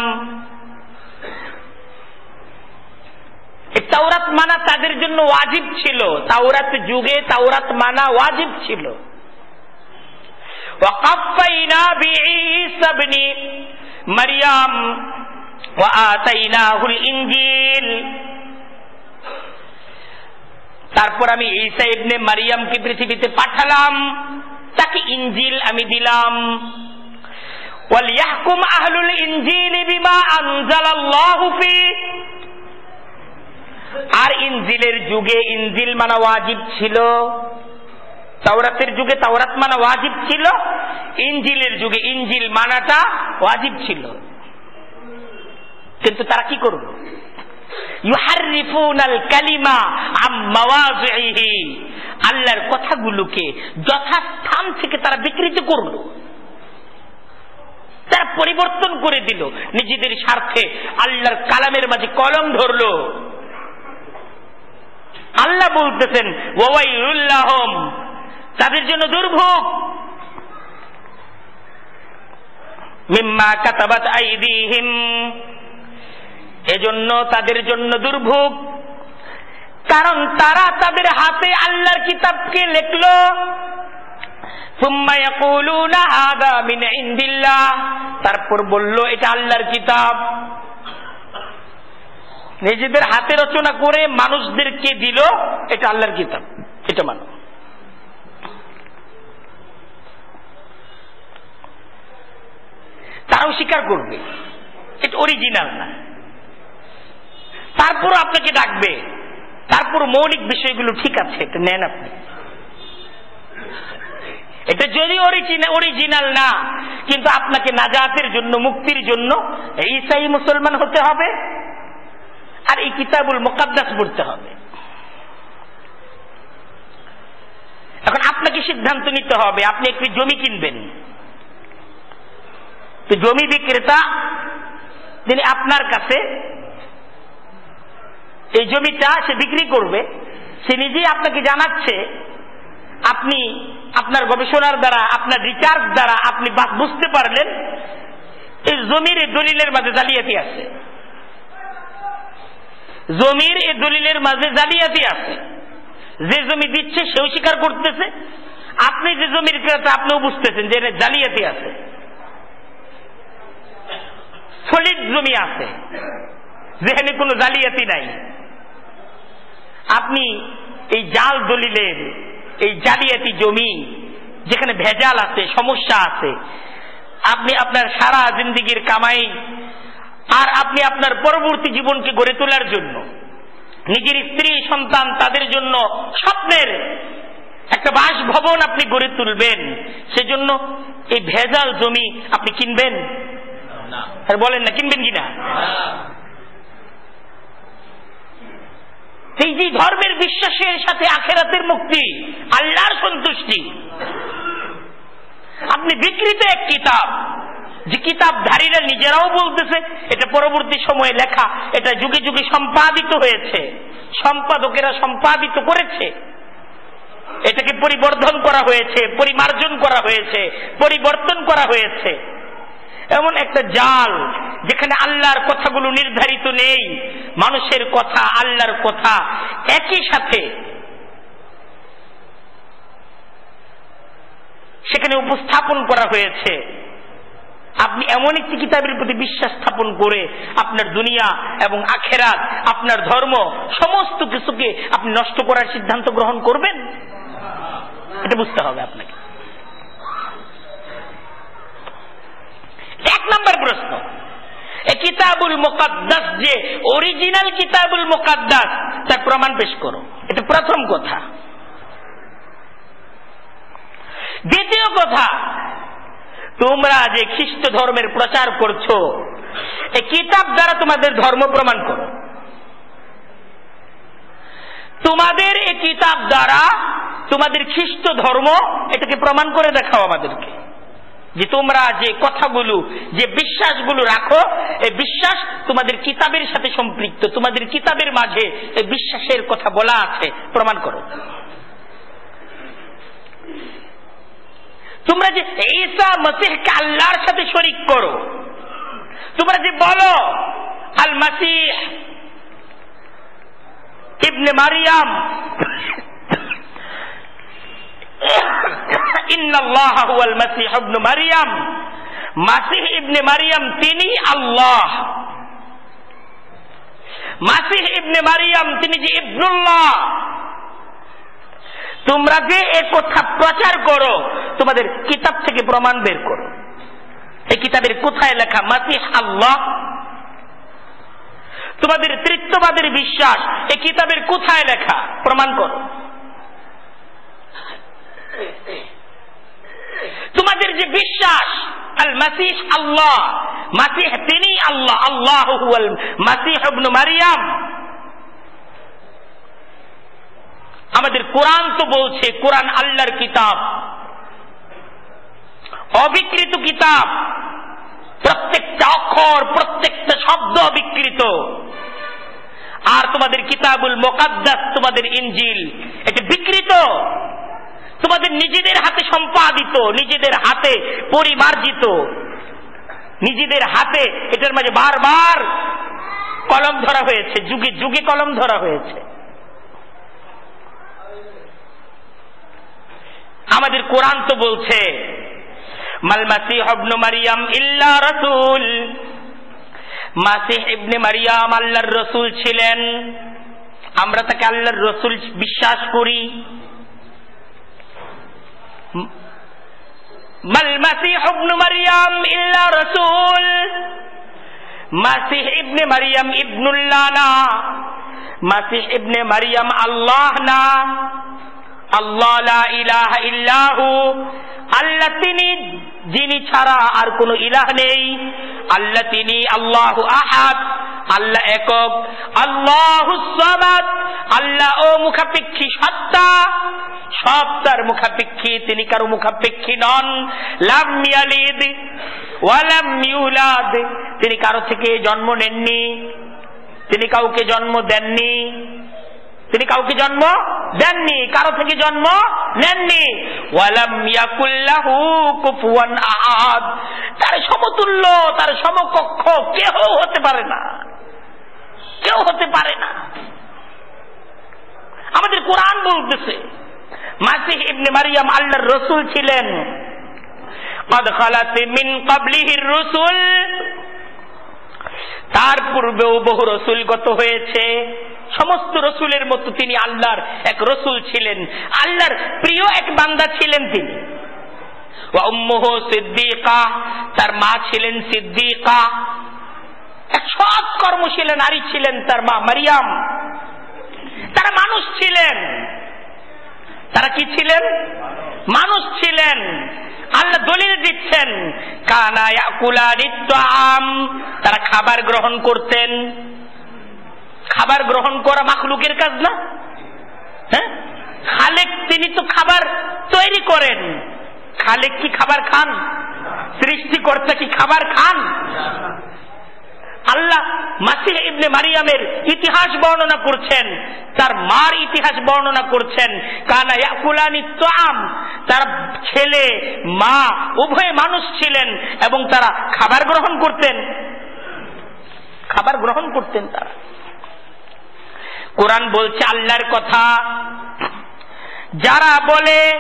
তাওরাত মানা তাদের জন্য ওয়াজিব ছিল। তাওরাত যুগে তাওরাত মানা ওয়াজিব ছিল। মারিয়াম তারপর আমি ঈসা ইবনে মারিয়ামকে পৃথিবীতে পাঠালাম। তাকে ইঞ্জিল আমি দিলাম। ইঞ্জিল আর ইঞ্জিলের যুগে ইঞ্জিল মানা ওয়াজিব ছিল। তাওরাতের যুগে তাওরাত মানা ওয়াজিব ছিল। ইঞ্জিলের যুগে ইঞ্জিল মানাটা ওয়াজিব ছিল। কিন্তু তারা কি কালিমা আল্লাহর কথাগুলোকে যথাস্থান থেকে তারা বিকৃত করল। পরিবর্তন করে দিল। নিজেদের স্বার্থে আল্লাহর কালামের মাঝে কলম ধরলো। আল্লাহ বলতেছেন তাদের জন্য দুর্ভোগ। মিম্মা কাতাবাত আইদিহিম। এজন্য তাদের জন্য দুর্ভোগ। কারণ তারা তাদের হাতে আল্লাহর কিতাবকে লিখলো। তারপর বলল, এটা আল্লাহর কিতাব। নিজেদের হাতে রচনা করে মানুষদেরকে দিল, এটা আল্লাহর কিতাব, এটা মানো। তারাও স্বীকার করবে, এটা অরিজিনাল না। তারপরও আপনাকে ডাকবে। তারপর মৌলিক বিষয়গুলো ঠিক আছে, এটা নেন আপনি। এটা যদি অরিজিনাল না, কিন্তু আপনাকে নাজাতের জন্য, মুক্তির জন্য ঈসাই মুসলমান হতে হবে আর এই কিতাবুল মোকাদ্দাস পড়তে হবে। এখন আপনাকে সিদ্ধান্ত নিতে হবে, আপনি একটি জমি কিনবেন। তো জমি বিক্রেতা তিনি আপনার কাছে এই জমিটা সে বিক্রি করবে। সে নিজেই আপনাকে জানাচ্ছে, আপনি আপনার গবেষণার দ্বারা, আপনার রিচার্জ দ্বারা আপনি বুঝতে পারলেন, এই জমির দলিলের মাঝে জালিয়াতি আছে। জমির এই দলিলের মাঝে জালিয়াতি আছে। যে জমি দিচ্ছে, সেও স্বীকার করতেছে। আপনি যে জমির ক্রেতা, আপনিও বুঝতেছেন যে জালিয়াতি আছে। সলিড জমি আছে। যেখানে কোনো জালিয়াতি নাই। আপনি এই জাল দলিলের এই জালিয়াতি জমি যেখানে ভেজাল আছে সমস্যা আছে আপনি আপনার সারা জিন্দিগির কামাই আর আপনি আপনার পরবর্তী জীবনকে গড়ে তোলার জন্য নিজের স্ত্রী সন্তান তাদের জন্য স্বপ্নের একটা বাসভবন আপনি গড়ে তুলবেন সেজন্য এই ভেজাল জমি আপনি কিনবেন? আর বলেন না কিনবেন কিনা এই যে ধর্মের বিশ্বাসের সাথে আখেরাতের মুক্তি, আল্লাহর সন্তুষ্টি। আপনি বিকৃত এক কিতাব, যে কিতাব ধারীরা নিজেরাও বলতেছে, এটা পরবর্তী সময়ে লেখা, এটা যুগে যুগে সম্পাদিত হয়েছে, সম্পাদকেরা সম্পাদিত করেছে। এটাকে পরিবর্ধন করা হয়েছে, পরিমার্জন করা হয়েছে, পরিবর্তন করা হয়েছে। এমন একটা জাল যেখানে আল্লাহর কথাগুলো নির্ধারিত নেই, মানুষের কথা, আল্লাহর কথা একই সাথে সেখানে উপস্থাপন করা হয়েছে। আপনি এমন একটি কিতাবের প্রতি বিশ্বাস স্থাপন করে আপনার দুনিয়া এবং আখেরাত, আপনার ধর্ম, সমস্ত কিছুকে আপনি নষ্ট করার সিদ্ধান্ত গ্রহণ করবেন? এটা বুঝতে হবে আপনাকে। এক নম্বর প্রশ্ন। কিতাবুল মোকাদ্দাস যে অরিজিনাল কিতাবুল মোকাদ্দাস, তার প্রমাণ পেশ করো। এটা প্রথম কথা। দ্বিতীয় কথা, তোমরা যে খ্রিস্ট ধর্মের প্রচার করছ এই কিতাব দ্বারা তোমাদের ধর্ম প্রমাণ করো। তোমাদের এই কিতাব দ্বারা তোমাদের খ্রিস্ট ধর্ম এটাকে প্রমাণ করে দেখাও আমাদেরকে। যে তোমরা যে কথাগুলো, যে বিশ্বাসগুলো রাখো এই বিশ্বাস তোমাদের কিতাবের সাথে সম্পৃক্ত, তোমাদের কিতাবের মাঝে এই বিশ্বাসের কথা বলা আছে। প্রমাণ করো। তোমরা যে ঈসা মসিহকে আল্লাহর সাথে শরিক করো, তোমরা যে বলো আল মাসিহ ইবনে মারিয়াম মারিয়াম মাসিহ ইবনে মারিয়াম তিনি আল্লাহ। মাসিহ ইবনে মারিয়াম তিনি যে ইবনুল্লাহ। তোমরা যে এ কথা প্রচার করো, তোমাদের কিতাব থেকে প্রমাণ বের করো। এই কিতাবের কোথায় লেখা? মাসিহ আল্লাহ। তোমাদের তৃত্ববাদের বিশ্বাস, এই কিতাবের কোথায় লেখা? প্রমাণ করো। তোমাদের যে বিশ্বাস আল মাসিহ আল্লাহ, মাসিহ তিনি আল্লাহ আল্লাহ মাসিহ মারিয়াম। আমাদের কোরআন তো বলছে, কোরআন আল্লাহর কিতাব। অবিকৃত কিতাব, প্রত্যেকটা অক্ষর, প্রত্যেকটা শব্দ অবিকৃত। আর তোমাদের কিতাবুল মোকাদ্দাস, তোমাদের ইঞ্জিল এটা বিকৃত। তোমাদের নিজেদের হাতে সম্পাদিত, নিজেদের হাতে পরিমার্জিত। নিজেদের হাতে এটার মাঝে বারবার কলম ধরা হয়েছে, যুগে যুগে কলম ধরা হয়েছে। আমাদের কোরআন তো বলছে মালমাসি হবনু মারিয়াম ইল্লা রসুল। মাসিহ ইবনে মারিয়াম আল্লাহর রসুল ছিলেন। আমরা তাকে আল্লাহর রসুল বিশ্বাস করি। মাল মাসিহ ইবনে মারিয়াম ইল্লা রসুল মাসিহ ইবনে মারিয়াম ইবনুল্লাহ না মাসিহ ইবনে মারিয়াম আল্লাহ না আল্লাহ লা ইলাহা ইল্লাহু আল্লাহ তিনি যিনি ছাড়া আর কোন ইলাহ নেই। আল্লাহ তিনি আল্লাহ আহাদ আল্লাহ একক, আল্লাহ আল্লাহ ও মুখাপেক্ষী সত্তা। সব তার মুখাপেক্ষী, তিনি কারও মুখাপেক্ষী নন। লাম ইয়ালিদ ওয়ালাম তিনি কারও থেকে জন্ম নেননি, তিনি কাউকে জন্ম দেননি। তিনি কাউকে জন্ম দেননি কারো থেকে জন্ম নেননি ওয়ালাম ইয়াকুল্লাহু কুফুয়ান আহাদ তার সমতুল্য তার সমকক্ষ কেউ হতে পারে না কেউ হতে পারে না আমাদের কোরআন বলতেছে মাসিহ ইবনে মারিয়াম আল্লাহর রসুল ছিলেন قد خلت من قبله الرسل তার পূর্বেও বহু রসুল গত হয়েছে সমস্ত রসুলের মতো তিনি আল্লাহর এক রসুল ছিলেন। আল্লাহর প্রিয় এক বান্দা ছিলেন তিনি। সিদ্দিকা, তার মা ছিলেন সিদ্দিকা। এক সৎ কর্মশীল নারী ছিলেন তার মা মারিয়াম। তারা মানুষ ছিলেন। তারা কি ছিলেন? মানুষ ছিলেন। আল্লাহ দলিল দিচ্ছেন, কানা ইয়াকুলা আম তারা খাবার গ্রহণ করতেন। খাবার গ্রহণ করা মাখলুকের কাজ না? হ্যাঁ? খালেক, তিনি তো খাবার তৈরি করেন। খালেক কি খাবার খান? সৃষ্টিকর্তা কি খাবার খান? আল্লাহ মাসিহ ইবনে মারিয়ামের ইতিহাস বর্ণনা করছেন। তার মার ইতিহাস বর্ণনা করছেন। কানা তাম তার ছেলে, মা, উভয় মানুষ ছিলেন এবং তারা খাবার গ্রহণ করতেন। খাবার গ্রহণ করতেন তারা। কোরআন বলছে আল্লাহর কথা। যারা বলে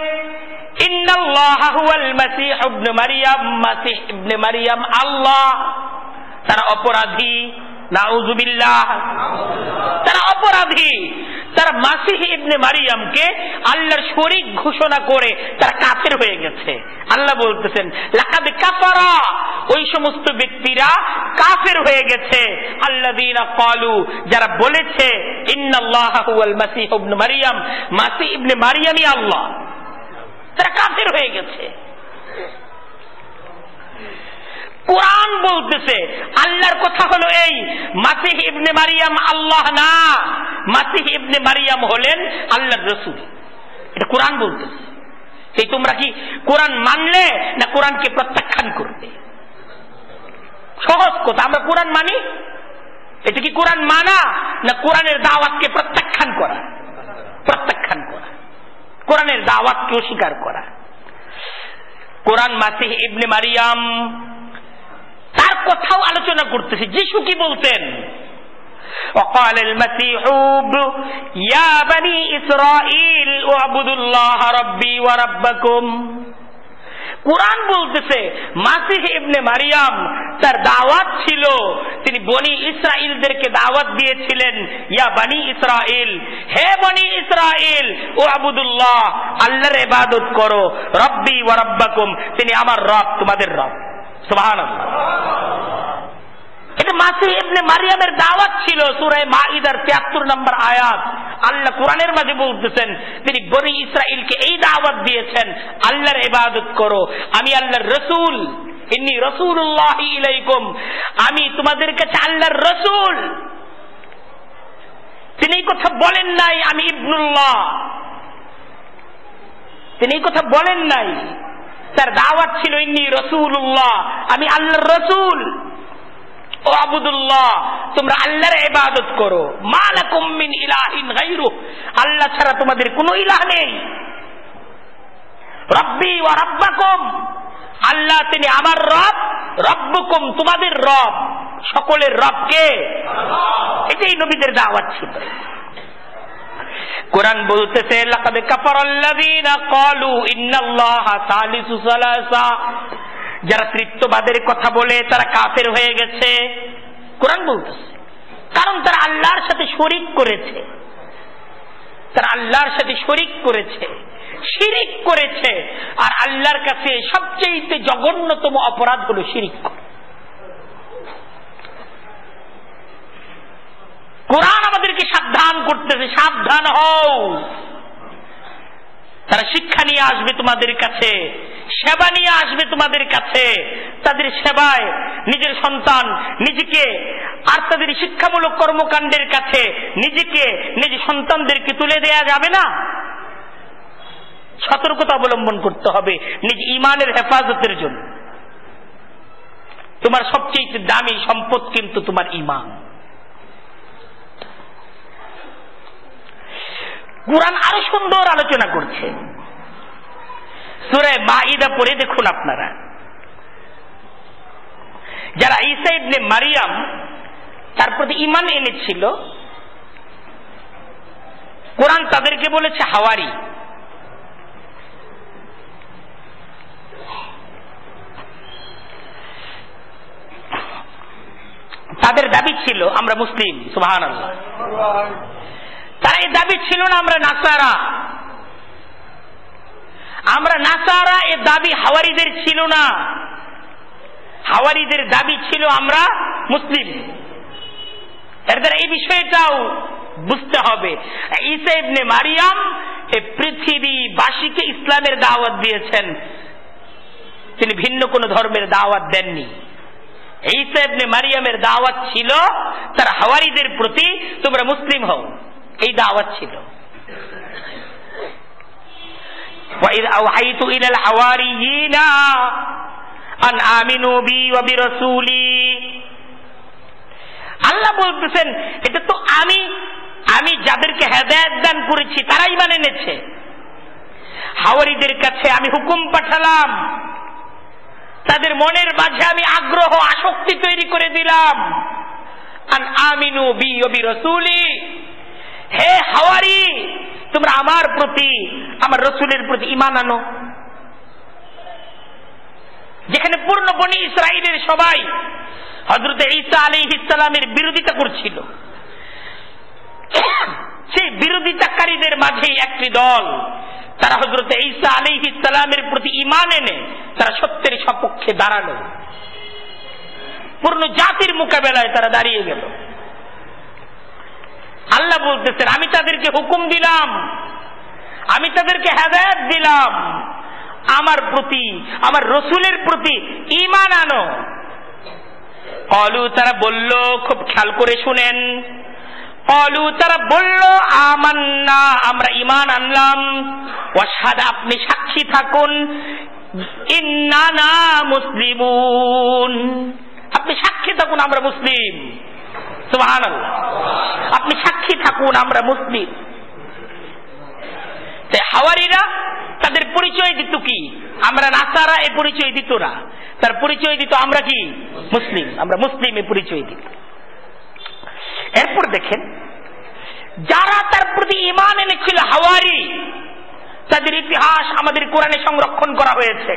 আল্লাহ তারা অপরাধী। তারা অপরাধী। তারা মাসিহ ইবনে মারিয়ামকে আল্লাহর শরিক ঘোষণা করে তারা কাফের হয়ে গেছে। আল্লাহ বলতেছেন লাকাবে কাফারা। ওই সমস্ত ব্যক্তিরা কাফের হয়ে গেছে। আল্লাযীনা ক্বালু, যারা বলেছে, ইন্নাল্লাহ মাসিহ ইবনে মারিয়াম। মাসিহ ইবনে মারিয়ামই আল্লাহ। তারা কাফের হয়ে গেছে। কোরআন বলতেছে, আল্লাহর কথা হলো এই মাসিহ ইবনে মারিয়াম আল্লাহ না। মাসিহ ইবনে মারিয়াম হলেন আল্লাহর রসুল। এটা কোরআন বলতেছে। এই তোমরা কি কোরআন মানলে না কোরআনকে প্রত্যাখ্যান করবে? সহজ কথা, আমরা কোরআন মানি? এটা কি কোরআন মানা না কোরআনের দাওয়াতকে প্রত্যাখ্যান করা? প্রত্যাখ্যান করা। কোরআনের দাওয়াতকে অস্বীকার করা। কোরআন মাসিহ ইবনে মারিয়াম তার কথাও আলোচনা করতেছে যিশু কি বলতেন وقال المسيح يا بني إسرائيل اعبدوا الله ربي وربكم কোরআন বলতেছে মাসিহ ইবনে মারিয়াম তার দাওয়াত ছিল তিনি বনি ইসরাইলদেরকে দাওয়াত দিয়েছিলেন ইয়া বানি ইসরাইল হে বনি ইসরাইল ও আবুদুল্লাহ আল্লাহর ইবাদত করো রব্বি ওয়া রব্বাকুম তিনি আমার রব তোমাদের রব মারিয়ামের দাওয়াত ছিল 73 নম্বর আয়াত। আল্লাহ কোরআনের মাঝে বলতেছেন, তিনি বনি ইসরাইলকে এই দাওয়াত দিয়েছেন, আল্লাহর ইবাদত করো। আমি আল্লাহর রসুল রসুল্লাহ ইলাইকুম। আমি তোমাদের কাছে আল্লাহর রসুল। তিনি এই কথা বলেন নাই, আমি ইবনুল্লাহ। তিনি এই কথা বলেন নাই। তার দাওয়াত ছিল ইন্নি রসুল্লাহ আমি আল্লাহর রসুল। ও আবুদুল্লাহ তোমরা আল্লাহর ইবাদত করো। মালাকুম মিন ইলাহিন গায়রু আল্লাহ ছাড়া তোমাদের কোনো ইলাহ নেই। রব্বি ওয়া রাব্বাকুম আল্লাহ তিনি আমার রব রব্বুকুম তোমাদের রব। সকলের রবকে এটাই নবীদের দাওয়াত ছিল। কোরআন বলতেছে যারা তৃত্ববাদের কথা বলে, তারা কাফের হয়ে গেছে। কোরআন বলতেছে, কারণ তারা আল্লাহর সাথে শরিক করেছে। তারা আল্লাহর সাথে শরিক করেছে, শিরিক করেছে। আর আল্লাহর কাছে সবচেয়ে জঘন্যতম অপরাধ হলো শিরিক করা। কোরআন আমাদেরকে সাবধান করতেছে, সাবধান হও। তারা শিক্ষা নিয়ে আসবে তোমাদের কাছে, সেবা নিয়ে আসবে তোমাদের কাছে। তাদের সেবায় নিজের সন্তান নিজেকে আর তাদের শিক্ষামূলক কর্মকাণ্ডের কাছে নিজেকে, নিজ সন্তানদেরকে তুলে দেয়া যাবে না। সতর্কতা অবলম্বন করতে হবে নিজ ইমানের হেফাজতের জন্য। তোমার সবচেয়ে দামি সম্পদ কিন্তু তোমার ইমান। কোরআন আরও সুন্দর আলোচনা করছে। সুরে মাইদা পড়ে দেখুন আপনারা। যারা ঈসা ইবনে মারিয়াম, তার প্রতি ইমান এনেছিল, কোরআন তাদেরকে বলেছে হাওয়ারি। তাদের দাবি ছিল, আমরা মুসলিম আল্লাহ তারা এই দাবি ছিল না আমরা নাসারা। আমরা নাসারা এ দাবি হাওয়ারিদের ছিল না। হাওয়ারিদের দাবি ছিল আমরা মুসলিম। এর দ্বারা এই বিষয়টাও বুঝতে হবে। ইসা মারিয়াম এ পৃথিবীবাসীকে ইসলামের দাওয়াত দিয়েছেন। তিনি ভিন্ন কোন ধর্মের দাওয়াত দেননি। ঈসা ইবনে মারিয়ামের দাওয়াত ছিল, তার হাওয়ারিদের প্রতি তোমরা মুসলিম হও। এই দাওয়াত ছিল। আল্লাহ বলতেছেন, এটা তো আমি আমি যাদেরকে হেদায়ত দান করেছি, তারাই মানে এনেছে। হাওয়ারিদের কাছে আমি হুকুম পাঠালাম। তাদের মনের মাঝে আমি আগ্রহ, আসক্তি তৈরি করে দিলাম। আন আমিনু বি রসুলি। হে হাওয়ারি, তোমরা আমার প্রতি, আমার রসুলের প্রতি ইমান আনো। যেখানে পূর্ণ বনি ইসরায়েলের সবাই হজরত ঈসা আলী ইসলামের বিরোধিতা করছিল। সেই বিরোধিতাকারীদের মাঝে একটি দল, তারা হজরত ঈসা আলী ইসলামের প্রতি ইমান এনে, তারা সত্যের সপক্ষে দাঁড়াল। পূর্ণ জাতির মোকাবেলায় তারা দাঁড়িয়ে গেল। আল্লাহ বলতেছেন, আমি তাদেরকে হুকুম দিলাম। আমি তাদেরকে হেদায়ত দিলাম। আমার প্রতি, আমার রসুলের প্রতি ইমান আনো। অলু তারা বলল, খুব খেয়াল করে শুনেন। অলু তারা বলল, আমান্না, আমরা ইমান আনলাম। ওয়াসাদ আপনি সাক্ষী থাকুন। ইন্নানা মুসলিমুন। আপনি সাক্ষী থাকুন, আমরা মুসলিম। সুবাহান আপনি সাক্ষী থাকুন, আমরা মুসলিম। হাওয়ারিরা তাদের পরিচয় দিত কি? আমরা নাসারা এ পরিচয় দিত না। তার পরিচয় দিত আমরা কি? মুসলিম। আমরা মুসলিম এ পরিচয় দিত এরপর দেখেন, যারা তার প্রতি ইমান এনেছিল হাওয়ারি, তাদের ইতিহাস আমাদের কোরআনে সংরক্ষণ করা হয়েছে।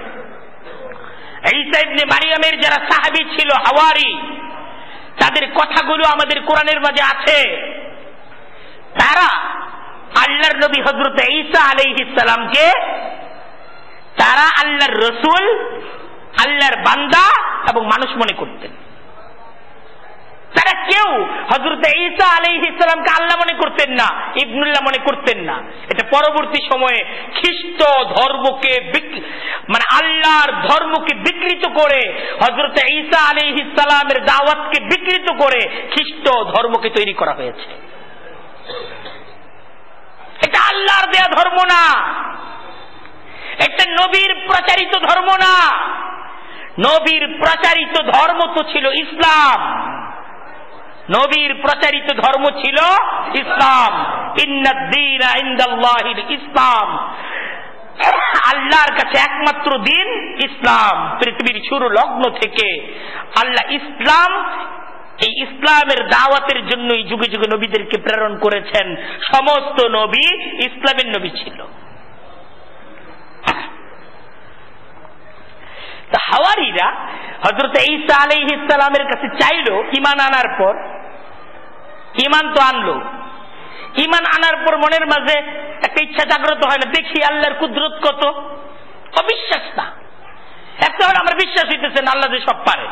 এই সাইবনে মারিয়ামের যারা সাহাবি ছিল হাওয়ারি তাদের কথাগুলো আমাদের কোরআনের মাঝে আছে। তারা আল্লাহর নবী হজরত ঈসা আলাইহিসালামকে তারা আল্লাহর রসুল, আল্লাহর বান্দা এবং মানুষ মনে করতেন। তারা কেউ হজরত ঈসা আলাইহ ইসলামকে আল্লাহ মনে করতেন না, ইবনুল্লাহ মনে করতেন না। এটা পরবর্তী সময়ে খ্রিস্ট ধর্মকে মানে আল্লাহর ধর্মকে বিকৃত করে হজরত ঈসা আলাইহ ইসলামের দাওয়াতকে বিকৃত করে খ্রিস্ট ধর্মকে তৈরি করা হয়েছে। এটা আল্লাহর দেয়া ধর্ম না। এটা নবীর প্রচারিত ধর্ম না। নবীর প্রচারিত ধর্ম তো ছিল ইসলাম। নবীর প্রচারিত ধর্ম ছিল ইসলাম। ইসলাম। আল্লাহর কাছে একমাত্র দিন ইসলাম। পৃথিবীর শুরু লগ্ন থেকে আল্লাহ ইসলাম, এই ইসলামের দাওয়াতের জন্যই যুগে যুগে নবীদেরকে প্রেরণ করেছেন। সমস্ত নবী ইসলামের নবী ছিল। হাওয়ারিরা হজরত ঈসা আলাই ইসলামের কাছে চাইল ইমান আনার পর ইমান তো আনলো। ইমান আনার পর মনের মাঝে একটা ইচ্ছা জাগ্রত হয় না, দেখি আল্লাহর কুদরত কত। অবিশ্বাস না। একটা হলো আমার বিশ্বাস হইতেছে না, আল্লাহ যে সব পারে।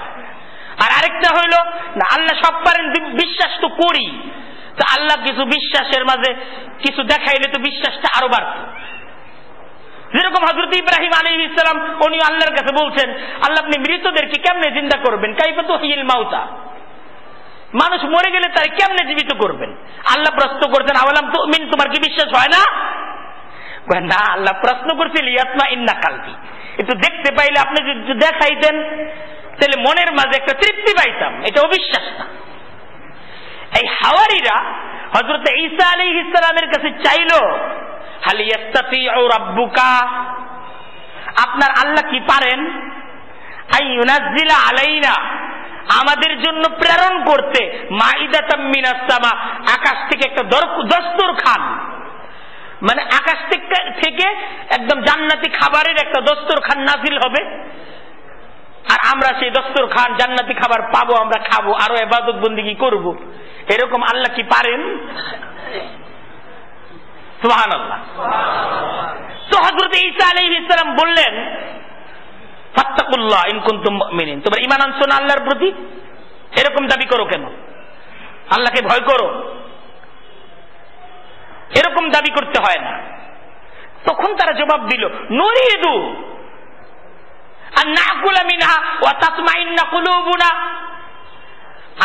আর আরেকটা হইল, না, আল্লাহ সব পারেন বিশ্বাস তো করি। তো আল্লাহ কিছু বিশ্বাসের মাঝে কিছু দেখাইলে তো বিশ্বাসটা আরও বাড়ত। যেরকম হজরত ইব্রাহিম আলী ইসলাম উনি আল্লাহর কাছে বলছেন, আল্লাহ আপনি মৃতদেরকে কেমনে চিন্তা করবেন? কাইফা তো হিল মাউতা? মানুষ মরে গেলে তার কেমনে জীবিত করবেন? আল্লাহ প্রশ্ন করছেন, আওয়ালাম তো মিন তোমার কি বিশ্বাস হয় না? না, আল্লাহ প্রশ্ন করছিল ইয়াতমা ইন্না কালবি। একটু দেখতে পাইলে আপনি যদি দেখাইতেন, তাহলে মনের মাঝে একটা তৃপ্তি পাইতাম, এটা অবিশ্বাস না। এই হাওয়ারিরা হজরত ঈসা আলী ইসলামের কাছে চাইল, হালি রাব্বুকা? আপনার আল্লাহ কি পারেন? আই ইউনাজ্জিলা আলাইনা। আমাদের জন্য প্রেরণ করতে মাইদাতাম্মিনাসামা আকাশ থেকে একটা দস্তর খান। মানে আকাশ থেকে একদম জান্নাতি খাবারের একটা দস্তর খান নাজিল হবে। আর আমরা সেই দস্তর খান, জান্নাতি খাবার পাবো, আমরা খাব, আরও এবাদত বন্দিগি করব। এরকম আল্লাহ কি পারেন? সুহান আল্লাহ তো হজরত ঈসা আলী ইসলাম বললেন ফাত্তাকুল্লাহ ইনকুন্তুম মিনিন ইমান আনছো না আল্লাহর প্রতি? এরকম দাবি করো কেন? আল্লাহকে ভয় করো? এরকম দাবি করতে হয় না। তখন তারা জবাব দিল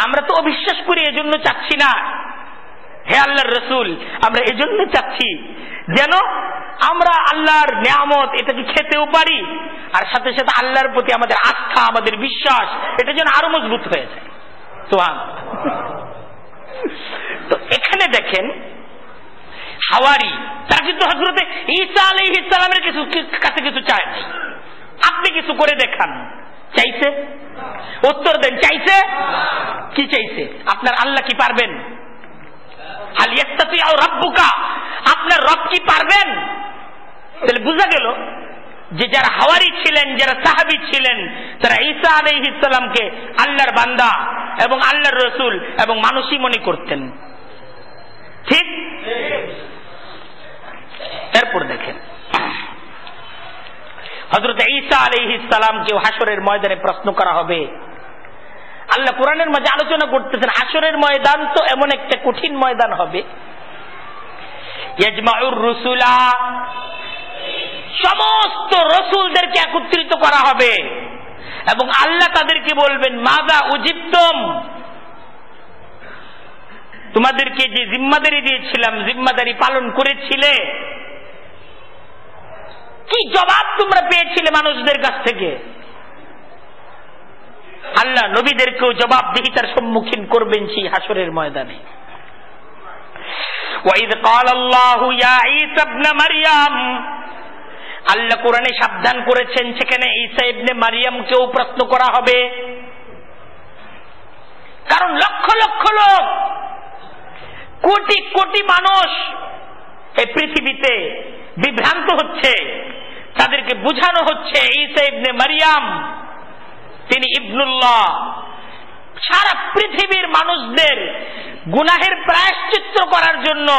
আমরা তো অবিশ্বাস করি, এজন্য চাচ্ছি না। হে আল্লাহর রসুল, আমরা এজন্য চাচ্ছি যেন আমরা আল্লাহর নিয়ামত এটাকে খেতেও পারি? আর সাথে সাথে আল্লাহর প্রতি আমাদের আস্থা, আমাদের বিশ্বাস, এটা যেন আরও মজবুত হয়ে যায়। তো এখানে দেখেন, হাওয়ারি, তারা কিন্তু হজরতে ঈসা আলী ইসলামের কিছু কাছে কিছু চায় নাই। আপনি কিছু করে দেখান। চাইছে? উত্তর দেন, চাইছে? কি চাইছে? আপনার আল্লাহ কি পারবেন? রব্বুকা, আপনার রব কি পারবেন? তাহলে বুঝা গেল যে যারা হাওয়ারি ছিলেন, যারা সাহাবি ছিলেন, তারা ঈসা আলহ ইসলামকে আল্লাহর বান্দা এবং আল্লাহর রসুল এবং মানুষই মনে করতেন। ঠিক? এরপর দেখেন। হজরত ঈসা আলহ ইসলামকেও হাসরের ময়দানে প্রশ্ন করা হবে। আল্লাহ কোরআনের মাঝে আলোচনা করতেছেন হাসরের ময়দান তো এমন একটা কঠিন ময়দান হবে। রসুলা সমস্ত রসুলদেরকে একত্রিত করা হবে। এবং আল্লাহ তাদেরকে বলবেন মাদা উজিপ্তম তোমাদেরকে যে জিম্মাদারি দিয়েছিলাম, জিম্মাদারি পালন করেছিলে। কি জবাব তোমরা পেয়েছিলে মানুষদের কাছ থেকে? আল্লাহ নবীদেরকেও জবাবদিহিতার সম্মুখীন করবেন সেই হাসরের ময়দানে। আল্লাহ কোরআনে সাবধান করেছেন, সেখানে ঈসা ইবনে মারিয়ামকেও প্রশ্ন করা হবে। কারণ লক্ষ লক্ষ লোক, কোটি কোটি মানুষ এই পৃথিবীতে বিভ্রান্ত হচ্ছে। তাদেরকে বুঝানো হচ্ছে ঈসা ইবনে মারিয়াম, তিনি ইবনুল্লাহ। সারা পৃথিবীর মানুষদের গুনাহের প্রায়শ্চিত্র করার জন্য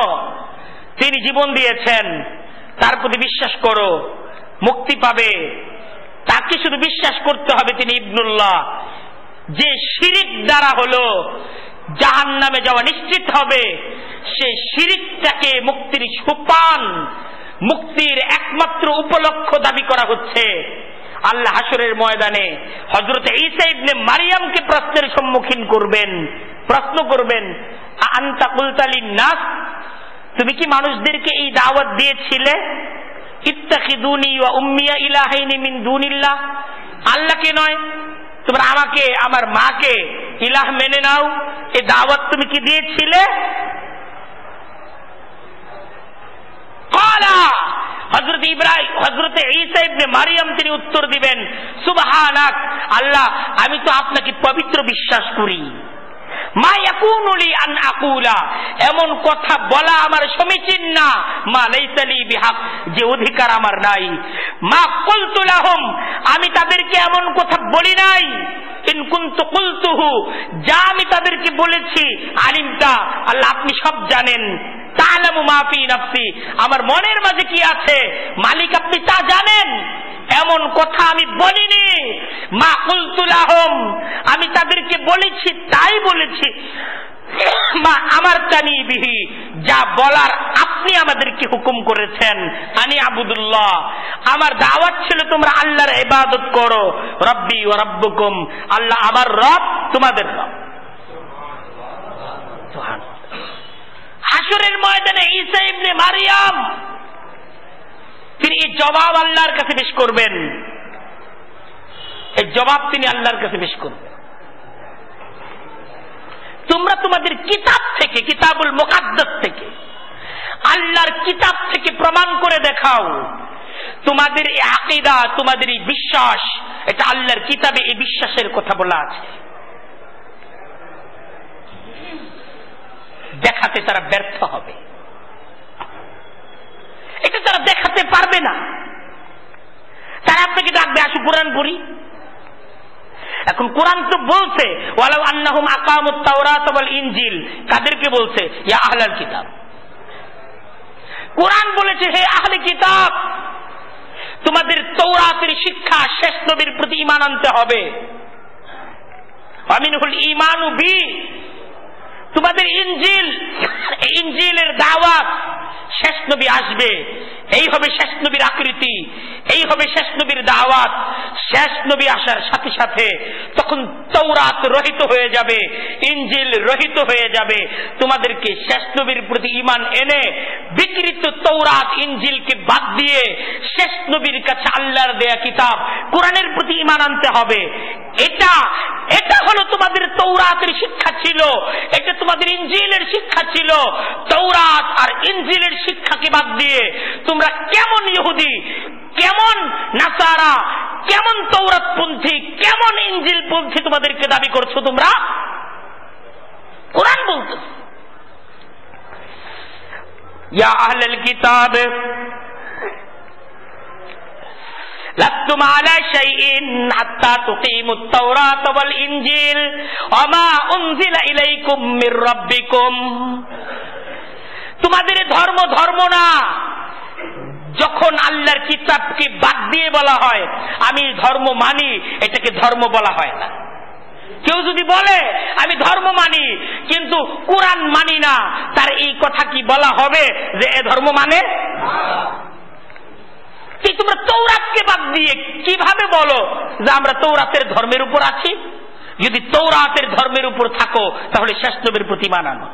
তিনি জীবন দিয়েছেন। তার প্রতি বিশ্বাস করো, মুক্তি পাবে। তাকে শুধু বিশ্বাস করতে হবে তিনি ইবনুল্লাহ। যে শিরিক দ্বারা হলো জাহান নামে যাওয়া নিশ্চিত হবে। সে শিরিকটাকে মুক্তির সুপান, মুক্তির একমাত্র উপলক্ষ দাবি করা হচ্ছে। আল্লাহ হাসরের ময়দানে হজরত ঈসা ইবনে মারিয়ামকে প্রশ্নের সম্মুখীন করবেন, প্রশ্ন করবেন আন্তা কুলতালি নাস তুমি কি মানুষদেরকে এই দাওয়াত দিয়েছিলে? আল্লাহকে নয়, তোমরা আমাকে, আমার মাকে ইলাহ মেনে নাও। এ দাওয়াত তুমি কি দিয়েছিলে? হজরত ইব্রাহিম হজরত মারিয়াম তিনি উত্তর দিবেন, সুবহানাক, আল্লাহ, আমি তো আপনাকে পবিত্র বিশ্বাস করি। মা আকুলা। এমন কথা বলা আমার সমীচীন না। মা লাইসালি বিহাক, যে অধিকার আমার নাই। মা কুলতু লাহুম, আমি তাদেরকে এমন কথা বলি নাই। যা আমি তাদেরকে বলেছি আলিমটা আল্লাহ আপনি সব জানেন। আমার মনের মাঝে কি আছে? মালিক, আপনি তা জানেন? এমন কথা আমি বলিনি। মা কুলতুলাহম আমি তাদেরকে বলেছি, তাই বলেছি। মা, আমার চানি বিহি, যা বলার আপনি আমাদেরকে হুকুম করেছেন। আনি আবুদুল্লাহ, আমার দাওয়াত ছিল তোমরা আল্লাহর ইবাদত করো। রব্বি ও রব্বুকুম, আল্লাহ আমার রব তোমাদের রব। হাসরের ময়দানে ঈসা ইবনে মারিয়াম। তিনি এই জবাব আল্লাহর কাছে পেশ করবেন। এই জবাব তিনি আল্লাহর কাছে পেশ করবেন। তোমরা তোমাদের কিতাব থেকে, কিতাবুল মোকাদ্দাস থেকে, আল্লাহর কিতাব থেকে প্রমাণ করে দেখাও। তোমাদের এই আকিদা, তোমাদের এই বিশ্বাস, এটা আল্লাহর কিতাবে এই বিশ্বাসের কথা বলা আছে। দেখাতে তারা ব্যর্থ হবে। এটা তারা দেখাতে পারবে না। তারা আপনাকে ডাকবে, আসু কোরআন পড়ি। এখন কোরআন তো বলছে কাদেরকে বলছে আহলাল কিতাব। কোরআন বলেছে, হে আহলে কিতাব, তোমাদের তৌরাতের শিক্ষা শেষ নবীর প্রতি ইমান আনতে হবে। আমিনুল ইমানু বি তোমাদের ইঞ্জিল, ইঞ্জিলের দাওয়াত শেষ নবী আসবে। এই হবে শেষ নবীর আকৃতি, এই হবে শেষ নবীর দাওয়াত। শেষ নবী আসার সাথে সাথে তখন তৌরাত রহিত হয়ে যাবে, ইঞ্জিল রহিত হয়ে যাবে। তোমাদেরকে শেষ নবীর প্রতি ইমান এনে বিকৃত তৌরাত ইঞ্জিলকে বাদ দিয়ে শেষ নবীর কাছে আল্লাহর দেয়া কিতাব, কোরআনের প্রতি ইমান আনতে হবে। এটা এটা হলো তোমাদের তৌরাতের শিক্ষা ছিল। এটা তোমাদের ইঞ্জিলের শিক্ষা ছিল তৌরাত আর ইঞ্জিলের শিক্ষাকে বাদ দিয়ে তোমরা কেমন ইহুদি, কেমন নাসারা, কেমন তৌরাত পন্থী কেমন ইঞ্জিল পন্থী তোমাদেরকে দাবি করছ তোমরা? কোরআন বলতে ইয়া আহলাল কিতাব لستم على شيء حتى تقيموا التوراة والإنجيل وما أنزل إليكم من ربكم তোমাদের ধর্ম ধর্ম না যখন আল্লাহর কিতাবকে বাদ দিয়ে বলা হয় আমি ধর্ম মানি এটাকে ধর্ম বলা হয় না কেউ যদি বলে আমি ধর্ম মানি কিন্তু কোরআন মানি না তার এই কথা কি বলা হবে যে এ ধর্ম মানে কি তোমরা তৌরাতকে বাদ দিয়ে কীভাবে বলো যে আমরা তৌরাতের ধর্মের উপর আছি? যদি তৌরাতের ধর্মের উপর থাকো, তাহলে শেষ নবীর প্রতি মানানো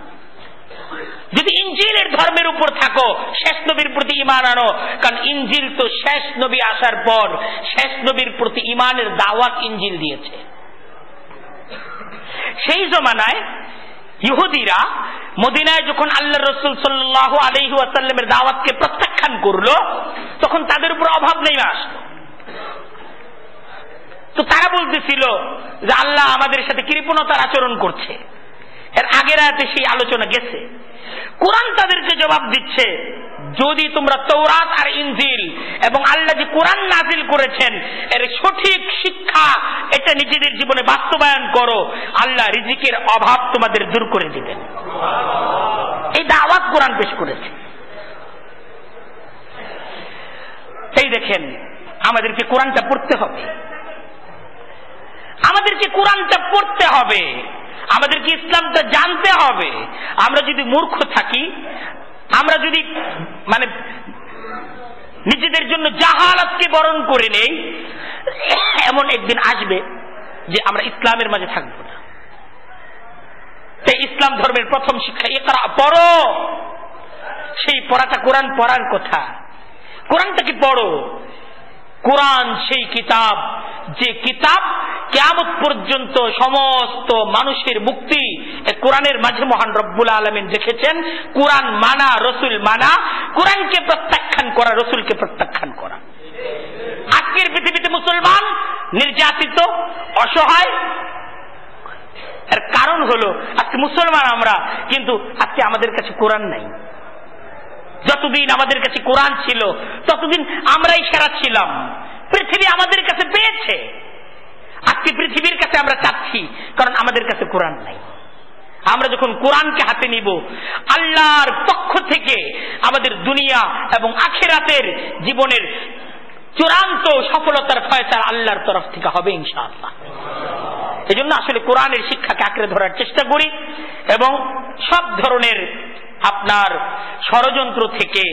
যদি ইঞ্জিলের ধর্মের উপর থাকো, শেষ নবীর প্রতি ইমান আনো। কারণ ইঞ্জিল তো শেষ নবী আসার পর শেষ নবীর প্রতি ইমানের দাওয়াত ইঞ্জিল দিয়েছে। সেই জমানায় ইহুদিরা মদিনায় যখন আল্লাহ রসুল সাল্লাহ আলহি দাওয়াতকে প্রত্যাখ্যান করল, তখন তাদের উপর অভাব নেই আসলো। তো তারা বলতেছিল যে আল্লাহ আমাদের সাথে কৃপণতার আচরণ করছে। এর আগের রাতে সেই আলোচনা গেছে। কোরআন তাদেরকে জবাব দিচ্ছে, যদি তোমরা তৌরাত আর ইনজিল এবং আল্লাহ যে কোরআন নাজিল করেছেন, এর সঠিক শিক্ষা এটা নিজেদের জীবনে বাস্তবায়ন করো, আল্লাহ রিজিকের অভাব তোমাদের দূর করে দিবেন। এই দাওয়াত কোরআন পেশ করেছে। এই দেখেন, আমাদেরকে কোরআনটা পড়তে হবে। আমাদেরকে কোরআনটা পড়তে হবে। আমাদেরকে ইসলামটা জানতে হবে। আমরা যদি মূর্খ থাকি, আমরা যদি মানে নিজেদের জন্য জাহালাতকে বরণ করে নেই, এমন একদিন আসবে যে আমরা ইসলামের মাঝে থাকব না। তাই ইসলাম ধর্মের প্রথম শিক্ষা একরা পড়ো। সেই পড়াটা কোরআন পড়ার কথা। কোরআনটাকে পড়ো। কোরআন সেই কিতাব। যে কিতাব কেয়ামত পর্যন্ত সমস্ত মানুষের মুক্তি কোরআনের মাঝে মহান রব্বুল আলমিন দেখেছেন। কোরআন মানা, রসুল মানা। কোরআনকে প্রত্যাখ্যান করা, রসুলকে প্রত্যাখ্যান করা। আজকের পৃথিবীতে মুসলমান নির্যাতিত, অসহায়। এর কারণ হলো, আজকে মুসলমান আমরা, কিন্তু আজকে আমাদের কাছে কোরআন নাই। যতদিন আমাদের কাছে কোরআন ছিল, ততদিন আমরাই সেরা ছিলাম। পৃথিবী আমাদের কাছে পেয়েছে। আজকে পৃথিবীর কাছে আমরা চাচ্ছি, কারণ আমাদের কাছে কোরআন নাই। আমরা যখন কোরআনকে হাতে নিব, আল্লাহর পক্ষ থেকে আমাদের দুনিয়া এবং আখেরাতের জীবনের চূড়ান্ত সফলতার ফয়সাল আল্লাহর তরফ থেকে হবে ইনশাআল্লাহ। এই জন্য আসলে কোরআনের শিক্ষাকে আঁকড়ে ধরার চেষ্টা করি এবং সব ধরনের আপনার ষড়যন্ত্র থেকে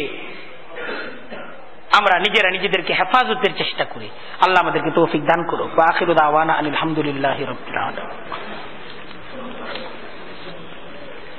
আমরা নিজেরা নিজেদেরকে হেফাজতের চেষ্টা করি। আল্লাহ আমাদেরকে তৌফিক দান করুক। বা আখির আওয়ানা আলহামদুলিল্লাহ রবিল